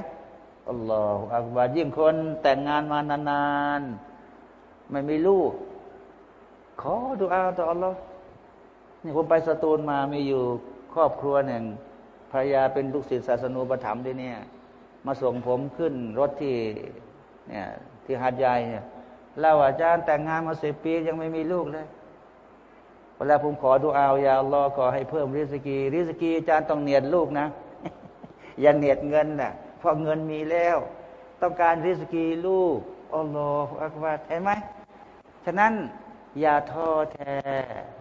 อัลลอฮ์อักบารยิ่งคนแต่งงานมานานๆไม่มีลูก ขอดูอาต่ออัลลอฮ์นี่ผมไปสตูลมามีอยู่ ครอบครัวหนึ่งภรรยาเป็นลูกศิษย์ศาสนูปถัมภ์ด้วยเนี่ย มาส่งผมขึ้นรถที่เนี่ยที่หาดใหญ่เนี่ยเราอาจารย์แต่งงานมาสิบปียังไม่มีลูกเลยเวลาผมขอดูอาว ยาอัลลอขอให้เพิ่มริสกี ริสกีอาจารย์ต้องเนียดลูกนะ อย่าเนียดเงินนะ่ะเพราะเงินมีแล้ว ต้องการริสกีลูกอัลลอฮฺอักบารเห็นไหมฉะนั้น อย่าท้อแท้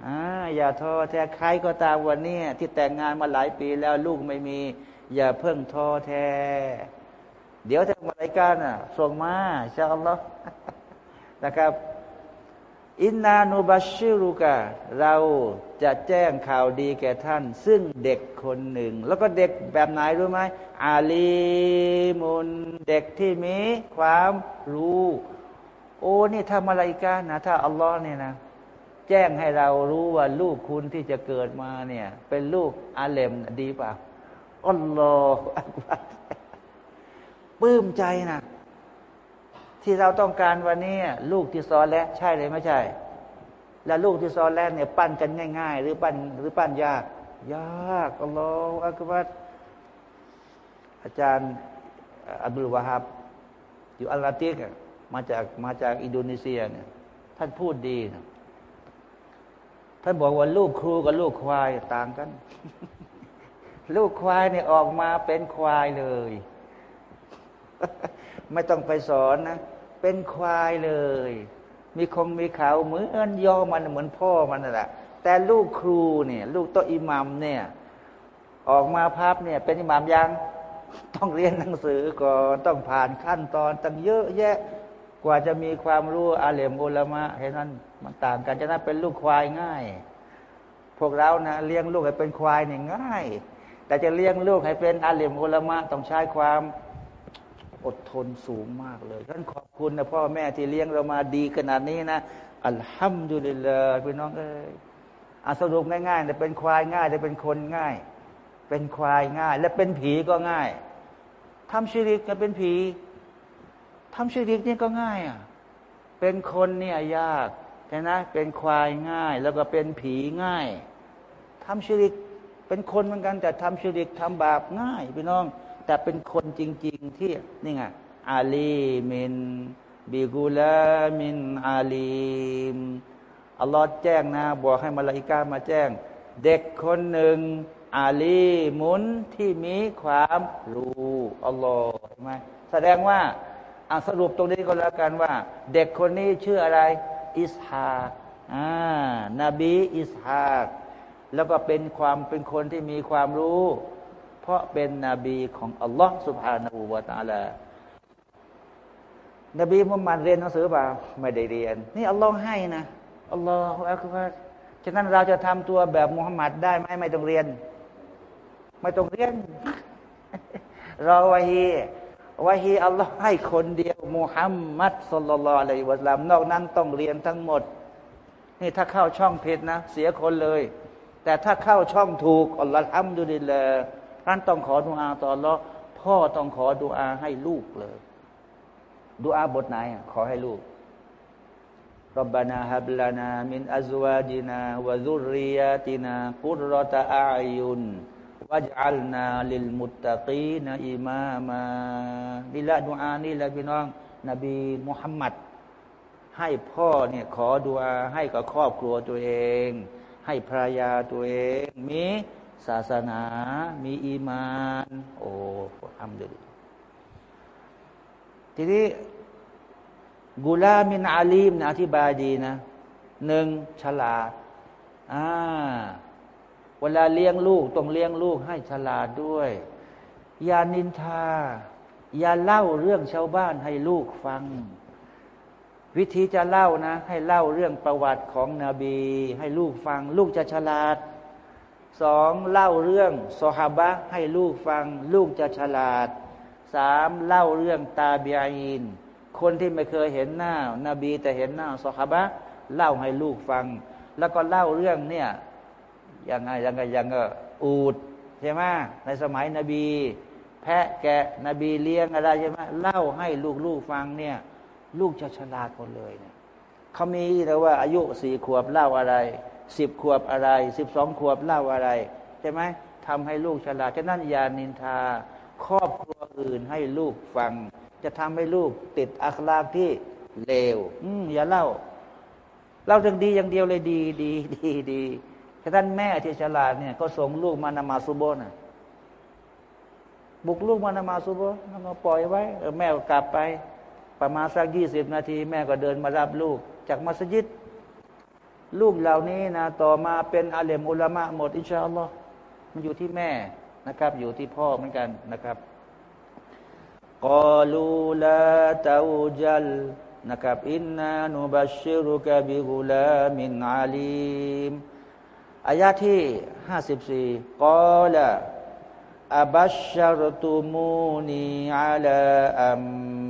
อ่าอย่าท้อแท้ใครก็ตามวันนี้ที่แต่งงานมาหลายปีแล้วลูกไม่มี อย่าเพิ่งท้อแท้ เดี๋ยวทางรายการอะส่งมาชาอัลลอฮ์นะครับ อินนานุบัชชิรุกะเราจะแจ้งข่าวดีแก่ท่าน ซึ่งเด็กคนหนึ่ง แล้วก็เด็กแบบไหนรู้ไหมอาลีมุนเด็กที่มีความรู้ โอ้นี่ทำอะไรกันนะถ้าอัลลอฮ์เนี่ยนะ แจ้งให้เรารู้ว่าลูกคุณที่จะเกิดมาเนี่ย เป็นลูกอาเลมดีป่ะอัลลอฮฺปลื้มใจนะที่เราต้องการวันนี้ลูกที่ซอนแล้วใช่เลยไม่ใช่ แล้วลูกที่ซอนแล้วเนี่ยปั้นกันง่าย ๆ หรือปั้นหรือปั้นยาก ยากอัลลอฮฺอักบัรอาจารย์อับดุลวาฮับอยู่อัลลาติก มาจากมาจากอินโดนีเซียเนี่ย ท่านพูดดีนะท่านบอกว่าลูกครูกับลูกควายต่างกัน ลูกควายเนี่ยออกมาเป็นควายเลย ไม่ต้องไปสอนนะ เป็นควายเลย มีคงมีเขาเหมือนยอมันเหมือนพ่อมันนั่นแหละแต่ลูกครูเนี่ย ลูกโตอิหมัมเนี่ย ออกมาภาพเนี่ย เป็นอิหมัมยังต้องเรียนหนังสือก่อน ต้องผ่านขั้นตอนตั้งเยอะแยะ กว่าจะมีความรู้อาเลมอุลามะเห็นนั้นมันต่างกันจะนั้นเป็นลูกควายง่าย พวกเรานะเลี้ยงลูกให้เป็นควายเนี่ยง่าย แต่จะเลี้ยงลูกให้เป็นอาเลมอุลามะต้องใช้ความอดทนสูงมากเลยท่านขอบคุณนะพ่อแม่ที่เลี้ยงเรามาดีขนาดนี้นะอัลฮัมดุลิลลาห์พี่น้องเอ้ยอาสรุปง่ายๆแต่เป็นควายง่ายแต่เป็นคนง่าย เป็นควายง่าย และเป็นผีก็ง่ายทำชีริกจะเป็นผี ทำชีริกนี่ก็ง่ายอะ เป็นคนเนี่ยยากใช่ไหมเป็นควายง่าย แล้วก็เป็นผีง่ายทำชีริกเป็นคนเหมือนกัน แต่ทำชีริกทำบาปง่ายพี่น้อง แต่เป็นคนจริง ๆ ที่นี่ไงอาลีมินบิกุลามินอาลีมอัลลอฮ์แจ้งนะบอกให้มาลาอิกามาแจ้ง เด็กคนหนึ่งอาลีมุนที่มีความรู้อัลลอฮ์ใช่ไหมแสดงว่า อาสรุปตรงนี้ก็แล้วกันว่า เด็กคนนี้ชื่ออะไร อิสฮากอ่านบีอิสฮากแล้วก็เป็นความเป็นคนที่มีความรู้ เพราะเป็นนบีของอัลลอฮ์สุบฮานาอูวาตาลานบีมุฮัมมัดเรียนหนังสือเปล่าไม่ได้เรียน นี่อัลลอฮ์ให้นะอัลลอฮ์อักบารฉะนั้นเราจะทำตัวแบบมุฮัมมัดได้ไหมไม่ต้องเรียน ไม่ต้องเรียนรอวะฮี วะฮีอัลลอฮ์ให้คนเดียวมูฮัมมัดสุลลัลอะลัยวะสลามนอกนั้นต้องเรียนทั้งหมด นี่ถ้าเข้าช่องผิดนะ เสียคนเลย แต่ถ้าเข้าช่องถูกอัลลอฮ์ทำดูดีเลยท่านต้องขอดุอาต่อละพ่อต้องขอดุอาให้ลูกเลยดุอาบทไหนขอให้ลูกรับบานาฮับลานามินอัจวาจินาวะซุรียาตินากุรรตะอายุน ละดูอานี่แหละพี่น้อง นบีมุฮัมมัดให้พ่อเนี่ยขอดูอาให้กับครอบครัวตัวเอง ให้ภรรยาตัวเอง มีศาสนา มีอีมาน โอ้ทำดีทีนี้กุลามินอาลีมนะอธิบายดีนะหนึ่งฉลาดอ่า เวลาเลี้ยงลูกต้องเลี้ยงลูกให้ฉลาดด้วย อย่านินทา อย่าเล่าเรื่องชาวบ้านให้ลูกฟัง วิธีจะเล่านะ ให้เล่าเรื่องประวัติของนบี ให้ลูกฟัง ลูกจะฉลาดสองเล่าเรื่องโซฮาบะให้ลูกฟัง ลูกจะฉลาดสามเล่าเรื่องตาเบียอินคนที่ไม่เคยเห็นหน้านาบีแต่เห็นหน้าสฮาบะเล่าให้ลูกฟัง แล้วก็เล่าเรื่องเนี่ย ยังไงยังไงยังก็อูดใช่ไหมในสมัยนบี แพะแกะนบีเลี้ยงอะไรใช่ไหมเล่าให้ลูกลูกฟังเนี่ย ลูกจะฉลาดคนเลยเนี่ยเขามีแต่ว่าอายุสี่ขวบเล่าอะไรสิบขวบอะไรสิบสองขวบเล่าอะไร ใช่ไหมทำให้ลูกฉลาดฉะนั้นยานินทา ครอบครัวอื่นให้ลูกฟัง จะทำให้ลูกติดอัคลากที่เลว อืมอย่าเล่า เล่าเรื่องดีอย่างเดียวเลยดีดีดีดี ท่านแม่ที่ฉลาดเนี่ยก็ส่งลูกมานมาซุโบนะบุกลูกมานมาซุโบแล้วก็ปล่อยไว้แม่ก็กลับไป ประมาณสักยี่สิบนาที แม่ก็เดินมารับลูก จากมัสยิด ลูกเหล่านี้นะต่อมาเป็นอาเลมอุลามะหมดอินชาอัลลอฮ์มันอยู่ที่แม่นะครับ อยู่ที่พ่อเหมือนกันนะครับกอลูลาตาจัลนะครับอินนานุบัชชิรุกะบิกุลามินอาลีม อายาที่ห้าสิบสี่กอลาอับัชรตุมูนีอัลาอัม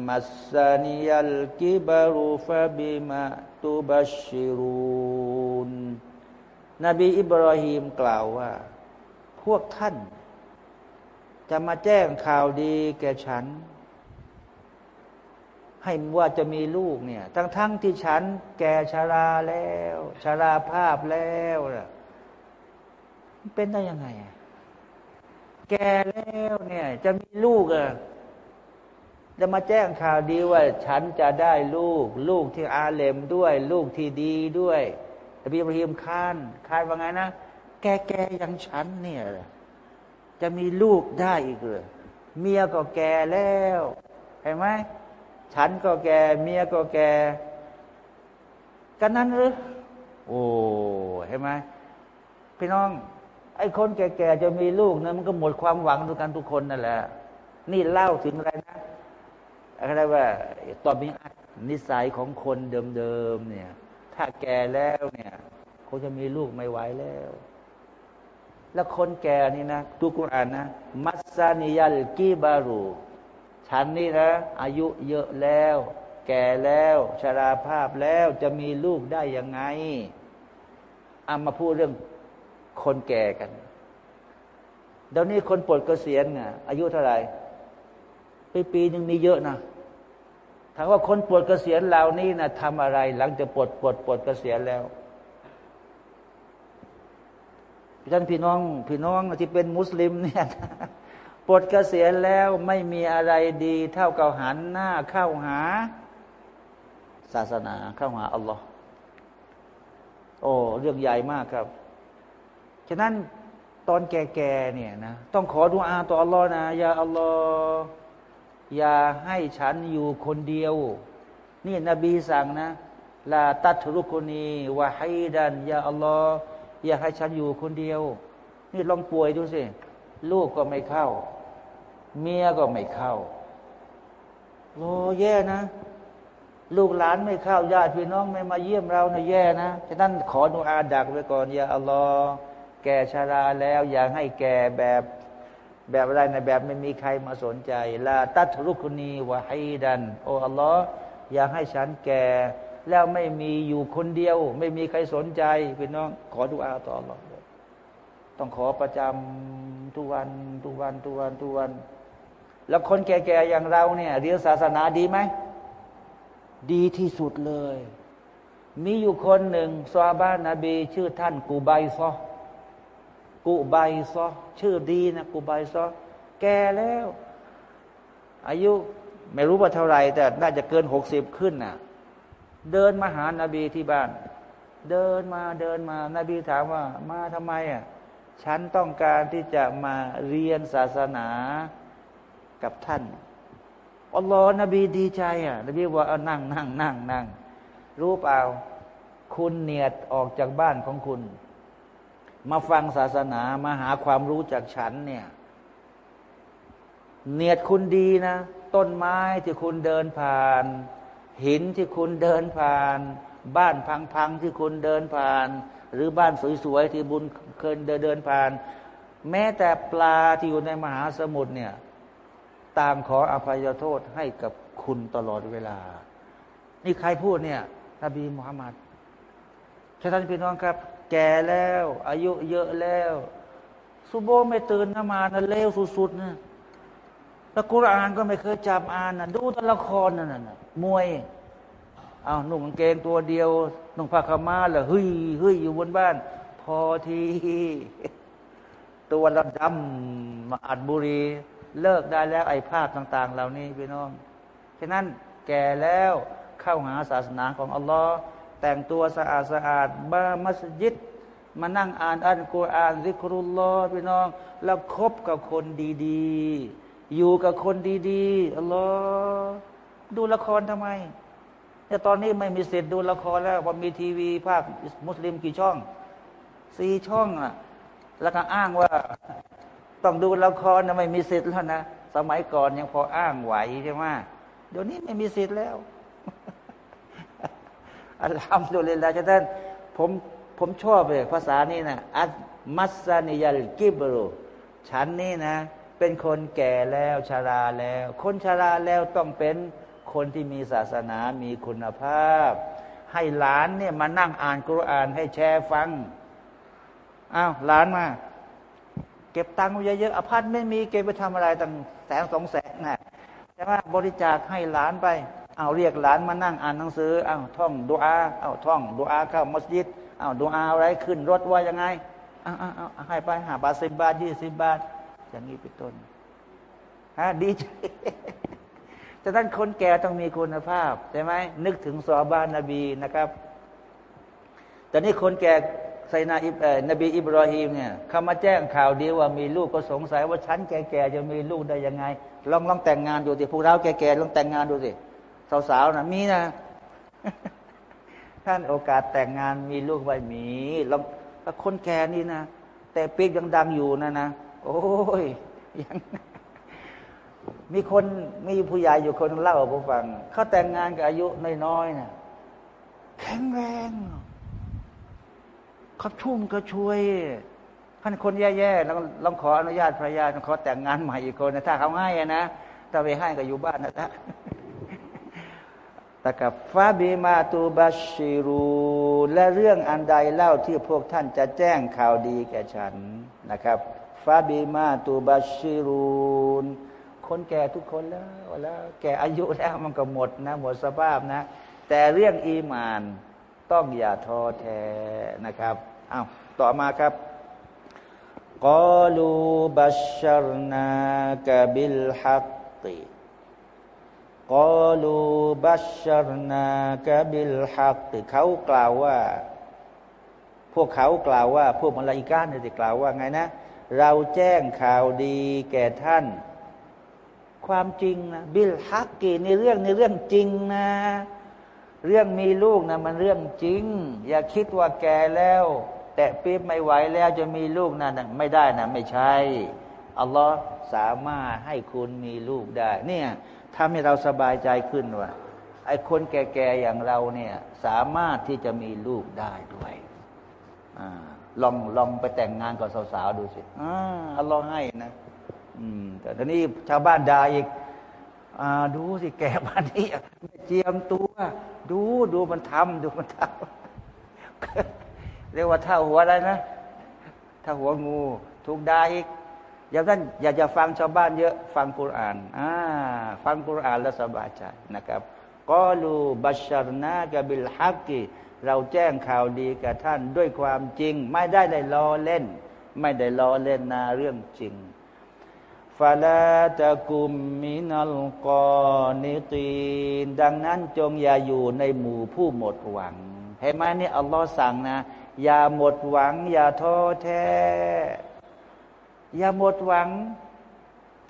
มัสซานียัลกิบรุฟบิมาตุบัชชิรุนนบีอิบราฮิมกล่าวว่า พวกท่าน จะมาแจ้งข่าวดีแก่ฉัน ให้ว่าจะมีลูกเนี่ย ทั้งทั้งที่ฉัน แก่ชาราแล้ว ชาราภาพแล้วนะ เป็นได้ยังไง แก่แล้วเนี่ย จะมีลูกอะจะมาแจ้งข่าวดีว่า ฉันจะได้ลูก ลูกที่อาเลมด้วย ลูกที่ดีด้วยแต่พี่บริมคานคานว่าไงนะแก่แก่อย่างฉันเนี่ยจะมีลูกได้อีกเหรอเมียก็แก่แล้วเห็นไหมฉันก็แก่เมียก็แก่กันนั้นหรือโอ้เห็นไหมพี่น้อง ไอ้คนแก่ๆจะมีลูกนะมันก็หมดความหวังทุกกันทุกคนนั่นแหละ นี่เล่าถึงอะไรนะอะไรว่าตอนนี้นิสัยของคนเดิมๆเนี่ย ถ้าแก่แล้วเนี่ยเขาจะมีลูกไม่ไหวแล้ว แล้วคนแก่นี่นะทุกุอ่านนะ มัสซานิยัลกีบารูฉันนี่นะ อายุเยอะแล้ว แก่แล้วชราภาพแล้วจะมีลูกได้ยังไงเอามาพูดเรื่อง คนแก่กัน เดี๋ยวนี้คนปลดเกษียณเนี่ยอายุเท่าไหร่ปีปีหนึ่งมีเยอะนะถามว่าคนปลดเกษียณเหล่านี้นะทำอะไร หลังจากปลดปลดปลดเกษียณแล้วท่านพี่น้องพี่น้องที่เป็นมุสลิมเนี่ยปลดเกษียณแล้วไม่มีอะไรดีเท่ากับหันหน้าเข้าหา ศาสนาเข้าหาอัลลอฮ์โอ้เรื่องใหญ่มากครับ ฉะนั้นตอนแก่ๆเนี่ยนะต้องขอดุอาต่ออัลลอฮ์นะอย่าอัลลอฮ์อย่าให้ฉันอยู่คนเดียว นี่นบีสั่งนะลาตัดรุกนีวะให้ดันอย่าอัลลอฮ์อย่าให้ฉันอยู่คนเดียว นี่ลองป่วยดูสิลูกก็ไม่เข้า เมียก็ไม่เข้าโอ้แย่นะ ลูกหลานไม่เข้าญาติพี่น้องไม่มาเยี่ยมเราเนะแย่นะฉะนั้นขอดุอาดักไว้ก่อนอย่าอัลลอฮ์ แก่ชาราแล้วอย่าให้แก่แบบแบบอะไรนะแบบไม่มีใครมาสนใจลาตัทรุกนีวะให้ดัน โอ้อัลลอฮ์อย่าให้ฉันแก่ แล้วไม่มีอยู่คนเดียว ไม่มีใครสนใจพี่น้อง ขอดุอาต่ออัลลอฮ์ต้องขอประจำทุกวันทุกวันทุกวันทุกวัน แล้วคนแก่ๆอย่างเราเนี่ย เรียนศาสนาดีไหม ดีที่สุดเลย มีอยู่คนหนึ่งซาบ้านนบี ชื่อท่านกูไบซอ กูไบซอชื่อดีนะกูไบซอแก่แล้ว อายุไม่รู้ว่าเท่าไรแต่น่าจะเกินหกสิบขึ้นน่ะ เดินมาหานาบีที่บ้าน เดินมาเดินมานาบีถามว่า มาทำไมอะฉันต้องการที่จะมาเรียนศาสนากับท่านอัลลอฮ์นบีดีใจอะนบีว่าเอานั่งนั่งนั่งนั่งรู้เปล่า คุณเนียดออกจากบ้านของคุณ มาฟังศาสนามาหาความรู้จากฉันเนี่ย เนียดคุณดีนะ ต้นไม้ที่คุณเดินผ่าน หินที่คุณเดินผ่าน บ้านพังๆที่คุณเดินผ่าน หรือบ้านสวยๆที่บุญเคยเดินผ่าน แม้แต่ปลาที่อยู่ในมหาสมุทรเนี่ย ต่างขออภัยโทษให้กับคุณตลอดเวลา นี่ใครพูดเนี่ยนบีมุฮัมมัดท่านพี่น้องครับ แก่แล้ว อายุเยอะแล้วซุโบไม่ตื่นนมานะเลวสุดๆนะแล้วกุรอานก็ไม่เคยจำอ่านนะดูแต่ละครนั่นน่ะมวยเอาหนุ่มกางเกงตัวเดียวหนุ่มผ้าขม้าเหรอเฮ้ยเฮ้ยอยู่บนบ้าน พอทีตัวละดำมาอัดบุรี เลิกได้แล้วไอ้ภาพต่าง ๆ เหล่านี้พี่น้องฉะนั้นแก่แล้วเข้าหาศาสนาของอัลลอฮ์ แต่งตัวสะอาดสะอาดมามัสยิด มานั่งอ่านอัลกุรอานซิกรุลลอฮ์พี่น้อง แล้วคบกับคนดีๆ อยู่กับคนดีๆอัลลอฮ์ดูละครทำไมแต่ตอนนี้ไม่มีสิทธิ์ดูละครแล้วพอมีทีวีภาคมุสลิมกี่ช่องสี่ช่องอะ แล้วก็อ้างว่าต้องดูละครนะไม่มีสิทธิ์แล้วนะ สมัยก่อนยังพออ้างไหวใช่ไหมเดี๋ยวนี้ไม่มีสิทธิ์แล้ว อัลฮัมดุลิลลาห์ฉะนั้นผมผมชอบเลยภาษานี้นะอัลมัสซานิยัลกิบรุฉันนี่นะ เป็นคนแก่แล้วชาราแล้ว คนชาราแล้วต้องเป็นคนที่มีศาสนามีคุณภาพ ให้หลานเนี่ยมานั่งอ่านกุรอานให้แชร์ฟังอ้าวหลานมาเก็บตังค์เยอะๆอพาร์ตไม่มีเก็บไปทำอะไรตั้งแสนสองแสนนะใช่ไหมบริจาคให้หลานไป เอาเรียกหลานมานั่งอ่านหนังสือเอาท่องดูอาเอาท่องดูอาเข้ามัสยิดเอาดูอาอะไรขึ้นรถว่ายังไงเอาเอาเอาให้ไปหาบาทสิบบาทยี่สิบบาท อย่างนี้เป็นต้นฮะดีใจแต่ท่านคนแก่ต้องมีคุณภาพใช่ไหมนึกถึงสอบ้านนบีนะครับ แต่นี่คนแก่ไซนาอิบนบีอิบรอฮีมเนี่ยเขามาแจ้งข่าวดีว่ามีลูกก็สงสัยว่าฉันแก่ๆจะมีลูกได้ยังไง ลองลองแต่งงานดูสิพวกเราแก่ๆลองแต่งงานดูสิ สาวๆนะมีนะ ท่านโอกาสแต่งงานมีลูกไว้มีลองคนแก่นี่นะแต่ปีกยังดังอยู่นะนะโอ้ยยังมีคนมีผู้ใหญ่อยู่คนเล่าผมฟังเขาแต่งงานกับอายุน้อยๆนะแข็งแรงเขาชุ่มก็ช่วยท่านคนแย่ๆแล้วลองขออนุญาตภรรยาขอแต่งงานใหม่อีกคนนะถ้าเขาให้นะถ้าไปให้ก็อยู่บ้านนะจ๊ะ กับฟาบีมาตูบัชชิรู และเรื่องอันใดเล่าที่พวกท่านจะแจ้งข่าวดีแก่ฉันนะครับฟาบีมาตูบัชชิรูนคนแก่ทุกคนแล้วแล้วแก่อายุแล้วมันก็หมดนะ หมดสภาพนะ แต่เรื่องอีมานต้องอย่าท้อแท้นะครับอ้าวต่อมาครับกอลูบัชชรนากบิลฮักติ กอลูบัชชรนากบิลฮักเขากล่าวว่า พวกเขากล่าวว่า พวกมลาอิกาเนี่ยจะกล่าวว่าไงนะ เราแจ้งข่าวดีแก่ท่าน ความจริงนะบิลฮักกีในเรื่องในเรื่องจริงนะ เรื่องมีลูกนะมันเรื่องจริง อย่าคิดว่าแก่แล้ว แต่ปี๊บไม่ไหวแล้วจะมีลูกนะั่นไม่ได้นะไม่ใช่อัลลอฮ์สามารถให้คุณมีลูกได้ เนี่ย ทำให้เราสบายใจขึ้นว่าไอ้คนแก่ๆอย่างเราเนี่ยสามารถที่จะมีลูกได้ด้วยอลองลองไปแต่งงานกับสาวๆดูสิอัลลอฮ์ให้นะ อืม แต่ทีนี้ชาวบ้านด่าอีกดูสิแก่บ้านนี้เจียมตัว ดูดูมันทำดูมันทำเรียกว่าเท่าหัวอะไรนะถ้าหัวงู ถูกด่าอีก อย่างนั้นอยาจะฟังชาวบ้านเยอะฟังกุรานอ่าฟังกุรานแล้วสบายใจนะครับกอลูบัชรนากบิลฮักกีเราแจ้งข่าวดีกับท่านด้วยความจริง ไม่ได้ได้ล้อเล่น ไม่ได้ล้อเล่นนาเรื่องจริงฟาลาตะกุมมินัลกอนิตีนดังนั้นจงอย่าอยู่ในหมู่ผู้หมดหวังเห็นไหมนี่อัลลอฮ์สั่งนะ อย่าหมดหวัง อย่าท้อแท้ อย่าหมดหวัง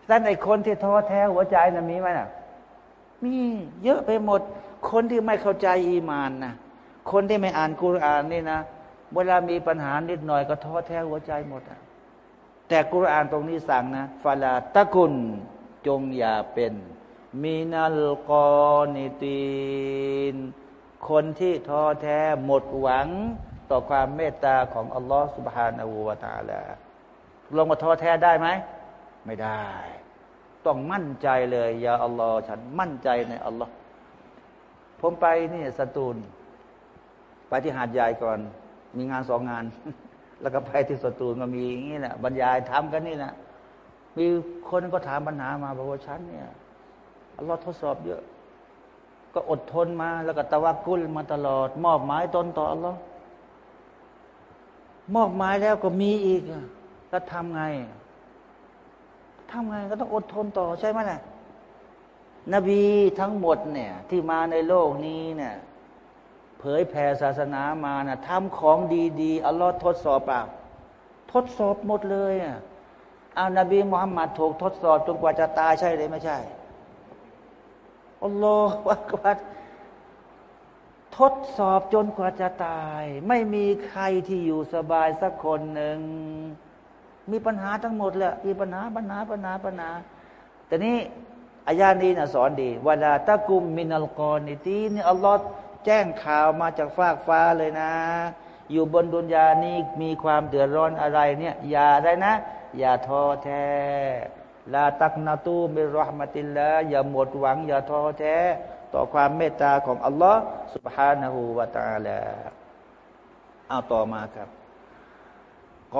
ท่านไอ้คนที่ท้อแท้หัวใจนะมีไหมนะมีเยอะไปหมด คนที่ไม่เข้าใจอีมานนะคนที่ไม่อ่านกุรอานนี่นะเวลามีปัญหานิดหน่อยก็ท้อแท้หัวใจหมดอะแต่กุรอานตรงนี้สั่งนะฟาลาตะกุนจงอย่าเป็น มีนัลกอนิตีน คนที่ท้อแท้หมดหวังต่อความเมตตาของอัลลอฮฺสุบฮานาอูวาตาลา ลงมาท้อแท้ได้ไหม ไม่ได้ ต้องมั่นใจเลยอย่าอัลลอฮ์ฉันมั่นใจในอัลลอฮ์ผมไปนี่สตูล ไปที่หาดใหญ่ก่อน มีงานสองงาน แล้วก็ไปที่สตูลก็มีอย่างนี้แหละบรรยายทำกันนี่นะมีคนก็ถามปัญหามาบอกว่าฉันเนี่ยอัลลอฮ์ทดสอบเยอะ ก็อดทนมาแล้วก็ตะวักกุลมาตลอด มอบหมายตนต่ออัลลอฮ์มอบหมายแล้วก็มีอีก แล้วทำไงทำไงก็ต้องอดทนต่อใช่ไหมล่ะนบีทั้งหมดเนี่ย ที่มาในโลกนี้เนี่ยเผยแผ่ศาสนามานะ่ะทำของดีๆอัลลอฮ์ทดสอบเปล่าทดสอบหมดเลยอะเอานาบีมุฮัมมัดถูกทดสอบจนกว่าจะตายใช่หรือไม่ใช่อัลลอฮ์ว่ากัดทดสอบจนกว่าจะตาย ไม่มีใครที่อยู่สบายสักคนหนึ่ง มีปัญหาทั้งหมดแหละมีปัญหาปัญหาปัญหาปัญหา แต่นี้อายานี้นะสอนดีวลาตะกุมมินัลกอนิตีนี่อัลลอฮ์แจ้งข่าวมาจากฟากฟ้าเลยนะ อยู่บนดุนยานี้มีความเดือดร้อนอะไรเนี่ย อย่าได้นะ อย่าท้อแท้ลาตักนาตูมิรหมติลละอย่าหมดหวัง อย่าท้อแท้ ต่อความเมตตาของอัลลอฮ์ سبحانه และ تعالى เอาต่อมาครับ ก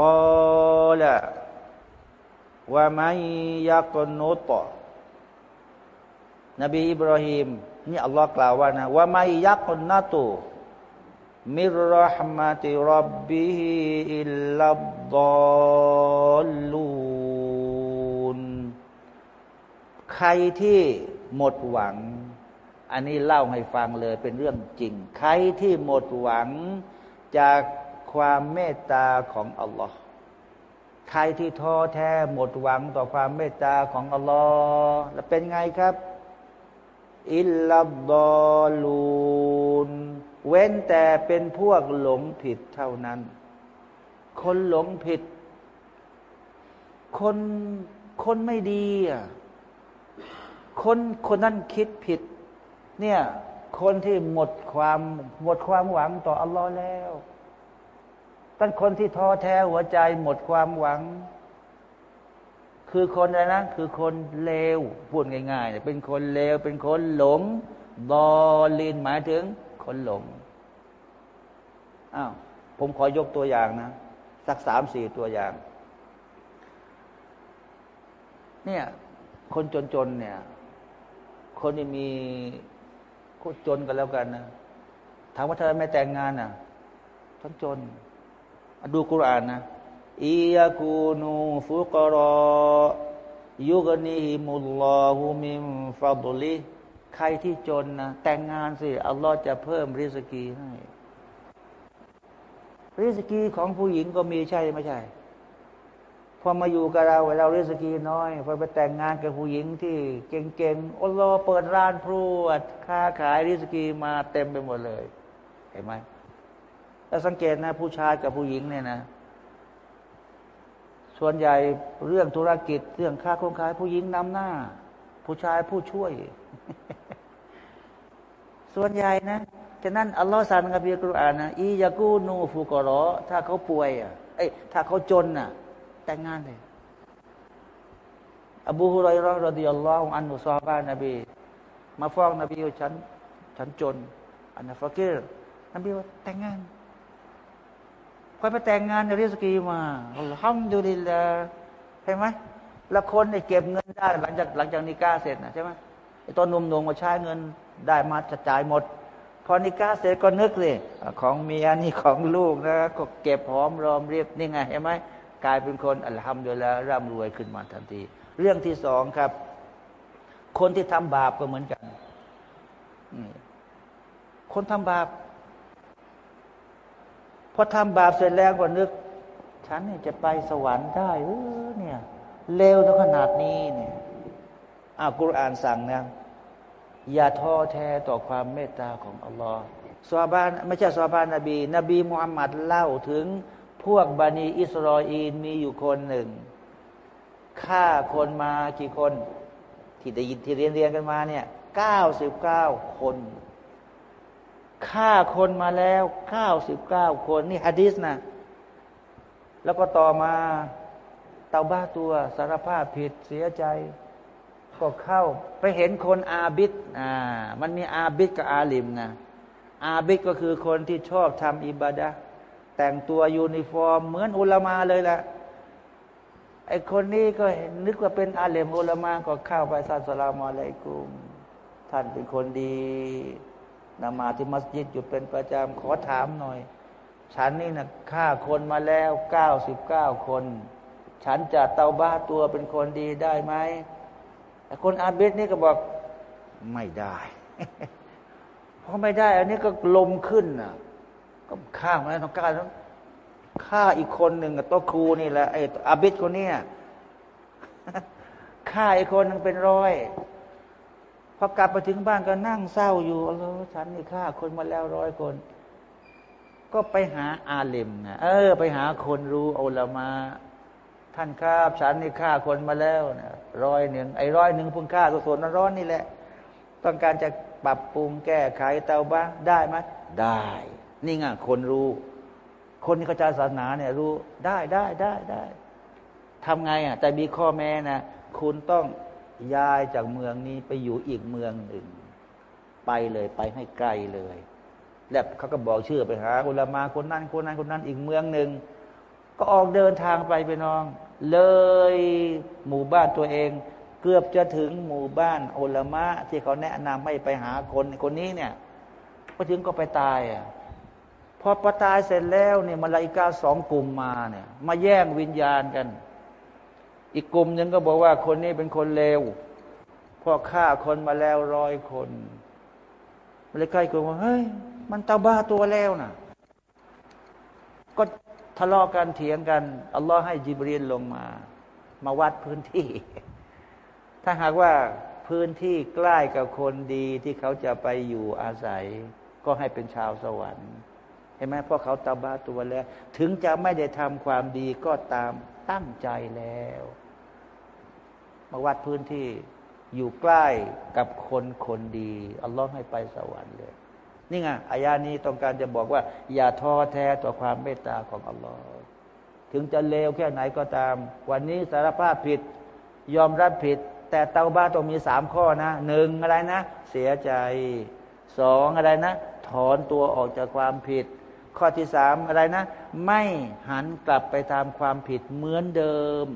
อละว่าไม่ยักนุตนบีอิบราฮิมนี่อัลลอฮ์กล่าวว่านะว่าไม่ยักนนาตูมิรห์มาติรับบิฮิอิลลับดอลลูนใครที่หมดหวัง อันนี้เล่าให้ฟังเลยเป็นเรื่องจริง ใครที่หมดหวังจาก ความเมตตาของอัลลอฮ์ใครที่ท้อแท้หมดหวังต่อความเมตตาของอัลลอฮ์แล้วเป็นไงครับ อิลลับดอลูนเว้นแต่เป็นพวกหลงผิดเท่านั้น คนหลงผิด คนคนไม่ดีอะคนคนนั้นคิดผิด เนี่ย คนที่หมดความหมดความหวังต่ออัลลอฮ์แล้ว ตั้งคนที่ท้อแท้หัวใจหมดความหวัง คือคนอะไรนะ คือคนเลวพูดง่ายๆเป็นคนเลวเป็นคนหลงบอลินหมายถึง คนหลงอ้าวผมขอยกตัวอย่างนะ สักสามสี่ตัวอย่าง เนี่ย คนจนๆเนี่ย คนที่มีคนจนกันแล้วกันนะถามว่าทำไมไม่แต่งงานอะทั้งจน ดูกุรานนะอียากูนูฟุกรอยุกนีฮิมุลลอฮุมิมฟาบุลีใครที่จนนะแต่งงานสิอัลลอฮ์จะเพิ่มริสกีให้ริสกีของผู้หญิงก็มีใช่ไม่ใช่พอมาอยู่กับเราเราริสกีน้อยพอไปแต่งงานกับผู้หญิงที่เก่งๆอัลลอฮ์เปิดร้านพรวดค้าขายริสกีมาเต็มไปหมดเลย เห็นไหม แล้วสังเกตนะ ผู้ชายกับผู้หญิงเนี่ยนะ ส่วนใหญ่เรื่องธุรกิจเรื่องค้าโครงขายผู้หญิงนำหน้า ผู้ชายผู้ช่วย ส่วนใหญ่นะฉะนั้นอัลลอฮฺสั่งกับเบียกรุอานนะอียากูนูฟูกรอถ้าเขาป่วยอะเอ้ถ้าเขาจนน่ะ แต่งงานเลยอบูฮุไรรอรดิยัลลอฮฺอันนุซาบานนบี มาฟ้องนบีว่าฉัน ฉันจน อันนัฟกิรนบีว่าแต่งงาน พอยไปแต่งงานในริสกีมาห้องดูดิลละใช่ไหมแล้วคนเนี่ยเก็บเงินได้หลังจากหลังจากนิก้าเสร็จนะใช่ไหมไอ้ตอนหนุ่มๆมาใช้เงินได้มาจะจ่ายหมด พอนิกาเสร็จก็นึกเลยของเมียนี่ของลูกนะก็เก็บหอมรอมเรียบนี่ไงเห็นไหมกลายเป็นคนอัลฮัมดุลิลละร่ำรวยขึ้นมาทันที เรื่องที่สองครับ คนที่ทำบาปก็เหมือนกันคนทำบาป พอทำบาปเสร็จแล้วก็นึก ฉันเนี่ยจะไปสวรรค์ได้เออเนี่ยเลวถึงขนาดนี้เนี่ยอ่ากุรอานสั่งนะอย่าท้อแท้ต่อความเมตตาของอัลลอฮ์ซาบานไม่ใช่ซาบานนบี นบีมุฮัมมัดเล่าถึงพวกบันีอิสรออีนมีอยู่คนหนึ่งฆ่าคนมากี่คน ที่ได้ยินที่เรียนเรียนกันมาเนี่ยเก้าสิบเก้าคน ฆ่าคนมาแล้วเก้าสิบเก้าคนนี่ฮะดิษนะ แล้วก็ต่อมาเตาบัตตัวสารภาพผิดเสียใจ ก็เข้าไปเห็นคนอาบิดอ่ามันมีอาบิดกับอาลิมนะอาบิดก็คือคนที่ชอบทำอิบาดะแต่งตัวยูนิฟอร์ม เหมือนอุลามาเลยแหละไอคนนี้ก็นึกว่าเป็นอาลิมอุลามาก็เข้าไปالسلام عليكم ท่านเป็นคนดี นมาที่มัสยิดอยู่เป็นประจำขอถามหน่อย ฉันนี่นะฆ่าคนมาแล้วเก้าสิบเก้าคน ฉันจะเตาบ้าตัวเป็นคนดีได้ไหมแต่คนอาเบสนี่ก็บอกไม่ได้เพราะไม่ได้ อันนี้ก็ลมขึ้นน่ะก็ฆ่ามาแล้วต้องการต้องฆ่าอีกคนหนึ่งกับโตครูนี่แหละไอ้อาบิดคนนี้ฆ่าอีกคนหนึ่งเป็นร้อย พอกลับไปถึงบ้านก็นั่งเศร้าอยู่เออฉันนี่ฆ่าคนมาแล้วร้อยคน ก็ไปหาอาเลมนะเออ ไปหาคนรู้อัลมา ท่านครับฉันนี่ฆ่าคนมาแล้วนะร้อยหนึ่งไอ้ร้อยหนึ่งพุ่งฆ่าตัวส่วนร้อนนี่แหละ ต้องการจะปรับปรุงแก้ไขเตาบ้าได้ไหมได้ นี่ไงคนรู้ คนที่เขาจะศาสนาเนี่ยรู้ได้ได้ได้ได้ทำไงอะ แต่มีข้อแม้นะคุณต้อง ย้ายจากเมืองนี้ไปอยู่อีกเมืองหนึ่ง ไปเลยไปให้ไกลเลย แล้วเขาก็บอกชื่อไปหาอุลามาคนนั้นคนนั้นคนนั้นอีกเมืองหนึ่งก็ออกเดินทางไปไปน้อง เลยหมู่บ้านตัวเอง เกือบจะถึงหมู่บ้านอุลามะที่เขาแนะนำให้ไปหาคนคนนี้เนี่ยพอถึงก็ไปตายอะพอประตายเสร็จแล้วเนี่ยมาลายกาสองกลุ่มมาเนี่ย มาแย่งวิญญาณกัน อีกกลุ่มหนึ่งก็บอกว่าคนนี้เป็นคนเลวพ่อฆ่าคนมาแล้วร้อยคนมันเลยใกล้กันว่าเฮ้ยมันตาบ้าตัวแล้วนะก็ทะเลาะกันเถียงกัน อัลลอฮ์ให้จิบรีนลงมา มาวัดพื้นที่ ถ้าหากว่าพื้นที่ใกล้กับคนดีที่เขาจะไปอยู่อาศัย ก็ให้เป็นชาวสวรรค์เห็นไหมเพราะเขาตาบ้าตัวแล้ว ถึงจะไม่ได้ทำความดีก็ตามตั้งใจแล้ว มาวัดพื้นที่อยู่ใกล้กับคนคนดี อัลลอฮ์ให้ไปสวรรค์เลย นี่ไงอายานี้ต้องการจะบอกว่า อย่าท้อแท้ต่อความเมตตาของอัลลอฮ์ถึงจะเลวแค่ไหนก็ตาม วันนี้สารภาพผิด ยอมรับผิด แต่เตาบ้าต้องมีสามข้อนะหนึ่งอะไรนะ เสียใจสองอะไรนะ ถอนตัวออกจากความผิด ข้อที่สามอะไรนะ ไม่หันกลับไปตามความผิดเหมือนเดิม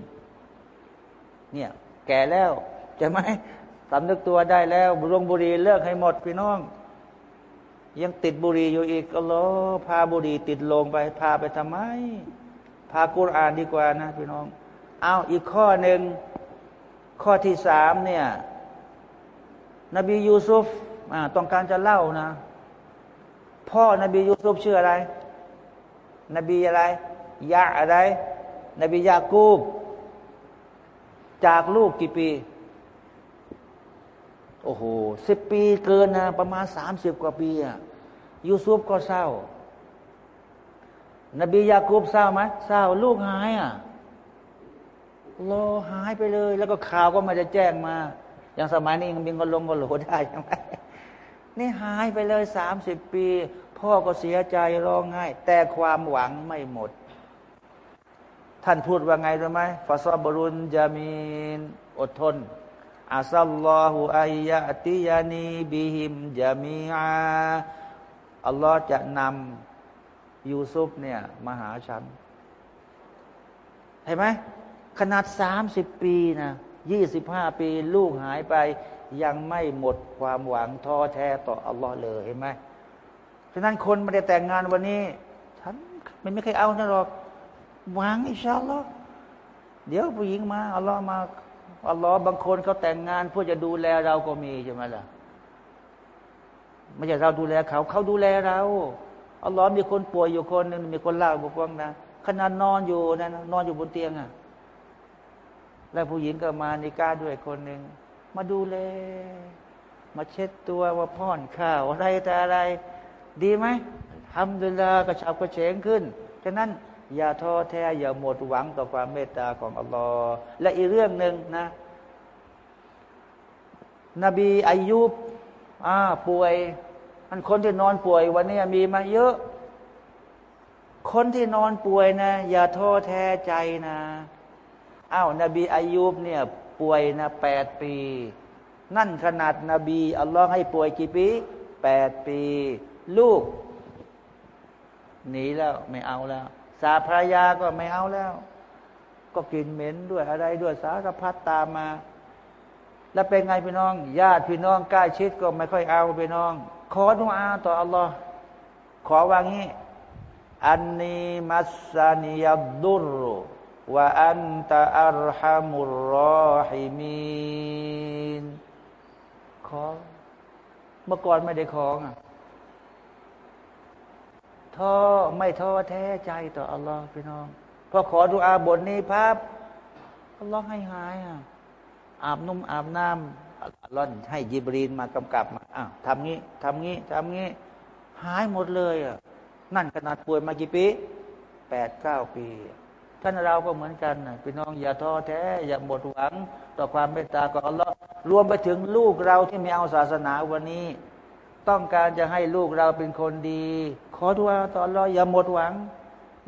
เนี่ย แก่แล้วจะไหมสำนึกตัวได้แล้วบุรงบุรีเลิกให้หมดพี่น้อง ยังติดบุรีอยู่อีกก็ล้อพาบุรีติดลงไป พาไปทำไม พากุรอานดีกว่านะพี่น้อง เอาอีกข้อหนึ่งข้อที่สามเนี่ย นบียูซุฟต้องการจะเล่านะ พ่อนบียูซุฟชื่ออะไร นบีอะไรยะอะไร นบียากูบ จากลูกกี่ปี โอ้โหสิบปีเกินนะประมาณสามสิบกว่าปีอะยูซุฟก็เศร้า นบียากูบเศร้าไหมเศร้าลูกหายอะรอหายไปเลย แล้วก็ข่าวก็มาจะแจ้งมา อย่างสมัยนี้ยังบินก็ลงก็โหลได้ใช่ไหมนี่หายไปเลยสามสิบปี พ่อก็เสียใจร้องไห้แต่ความหวังไม่หมด ท่านพูดว่าไงรู้ไหมฟาซอบรุนจามีนอดทนอาซัลลอฮุอายะติยานีบิหิมจามีอาอัลลอฮ์จะนำยูซุฟเนี่ยมาหาฉันเห็นไหมขนาดสามสิบปีนะยี่สิบห้าปีลูกหายไป ยังไม่หมดความหวังท้อแท้ต่ออัลลอฮ์เลยเห็นไหมฉะนั้นคนไม่ได้แต่งงานวันนี้ ฉันไม่ไม่เคยเอานะหรอก หวังอิชาลลอเดี๋ยวผู้หญิงมาอัลลอฮ์มาอัลลอฮ์บางคนเขาแต่งงานเพื่อจะดูแลเราก็มีใช่ไหมล่ะไม่ใช่เราดูแลเขา เขาดูแลเราอัลลอฮ์มีคนป่วยอยู่คนหนึ่งมีคนเล่าบอกว่านะขนาดนอนอยู่นะนอนอยู่บนเตียงอะแล้วผู้หญิงก็มาในกาด้วยคนหนึ่งมาดูแล มาเช็ดตัวว่าพ่อนข้าวอะไรแต่อะไร ดีไหมทำดุลากระชับกระเฉงขึ้นฉะนั้น อย่าท้อแท้ อย่าหมดหวังต่อความเมตตาของอัลลอฮ์และอีกเรื่องหนึ่งนะ นบีอายุบอ่าป่วยมันคนที่นอนป่วยวันนี้มีมาเยอะ คนที่นอนป่วยนะ อย่าท้อแท้ใจนะอ้าวนบีอายุบเนี่ย ป่วยนะแปดปี นั่นขนาดนบีอัลลอฮ์ให้ป่วยกี่ปีแปดปี ลูกหนีแล้วไม่เอาแล้ว สาภรยาก็ไม่เอาแล้ว ก็กินเหม็นด้วยอะไรด้วยสารพัดตามมา แล้วเป็นไงพี่น้อง ญาติพี่น้องใกล้ชิดก็ไม่ค่อยเอาพี่น้อง ขอดุอาต่ออัลลอฮ์ขอว่างี้ อันนีมัสานิยดุรว่าอันตะอัลฮัมุรรอฮิมีนขอ เมื่อก่อนไม่ได้ของอะ ท้อไม่ท้อแท้ใจต่ออัลลอฮ์พี่น้องพอขอดุอาบทนี้พับอัลลอฮ์ให้หายอะอาบนุ่มอาบน้ำอัลลอฮ์ให้ยิบรีนมากำกับมาอะทำงี้ทำงี้ทำงี้ หายหมดเลยอะนั่นขนาดป่วยมากี่ปีแปดเก้าปีท่านเราก็เหมือนกันนะพี่น้องอย่าท้อแท้ อย่าหมดหวัง ต่อความเมตตาของอัลลอฮ์รวมไปถึงลูกเราที่ไม่เอาศาสนาวันนี้ ต้องการจะให้ลูกเราเป็นคนดี ขอดุอาต่ออัลลอฮ์อย่าหมดหวัง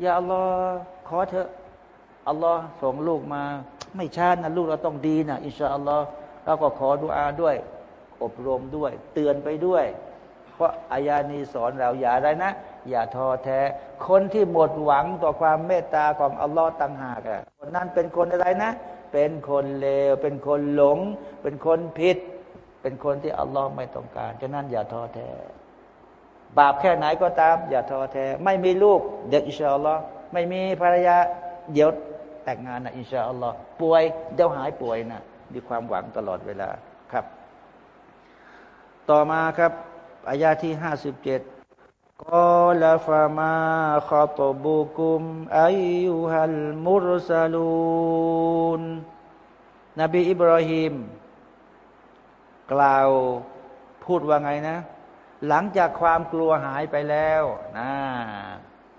อย่าอัลลอฮ์ขอเถอะอัลลอฮ์ส่งลูกมา ไม่ช้านะลูกเราต้องดีนะอินชาอัลลอฮ์เราก็ขอดุอาด้วย อบรมด้วย เตือนไปด้วย เพราะอายานีสอนเราอย่าอะไรนะ อย่าท้อแท้ คนที่หมดหวังต่อความเมตตาของอัลลอฮ์ต่างหากอะคนนั้นเป็นคนอะไรนะ เป็นคนเลวเป็นคนหลง เป็นคนผิด เป็นคนที่อัลลอฮ์ไม่ต้องการฉะนั้นอย่าท้อแท้ บาปแค่ไหนก็ตาม อย่าท้อแท้ ไม่มีลูก เด็กอินชาอัลลอฮ์ไม่มีภรรยา เดี๋ยวแต่งงานนะอินชาอัลลอฮ์ป่วยเดี๋ยวหายป่วยนะมีความหวังตลอดเวลาครับ ต่อมาครับอายาที่ห้าสิบเจ็ดกอลฟามาขตบุกุมอายุฮัลมุรสลูนนบีอิบราฮิม กล่าวพูดว่าไงนะ หลังจากความกลัวหายไปแล้วนะ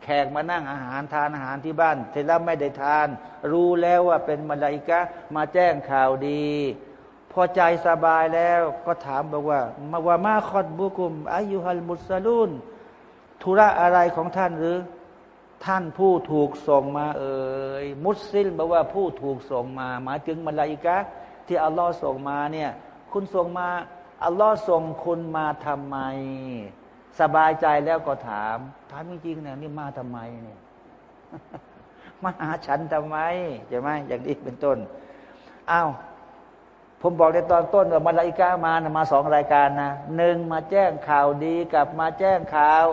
แขกมานั่งอาหารทานอาหารที่บ้านเสร็จแล้วไม่ได้ทาน รู้แล้วว่าเป็นมลาอิกะมาแจ้งข่าวดี พอใจสบายแล้วก็ถามบอกว่ามาว่ามาคอดบุกุมอายุฮัลมุสลูนธุระอะไรของท่านหรือ ท่านผู้ถูกส่งมาเอ่ยมุสซิลบอกว่าผู้ถูกส่งมาหมายถึงมลาอิกะที่อัลลอฮ์ส่งมาเนี่ย คุณส่งมาอัลลอฮ์ส่งคุณมาทำไม สบายใจแล้วก็ถาม ถามจริงๆเนี่ยนี่มาทำไมเนี่ยมาหาฉันทำไมใช่ไหมอย่างนี้เป็นต้นอ้าวผมบอกในตอนต้นว่ามาลาอิกะมานะมาสองรายการนะหนึ่งมาแจ้งข่าวดีกับมาแจ้งข่าว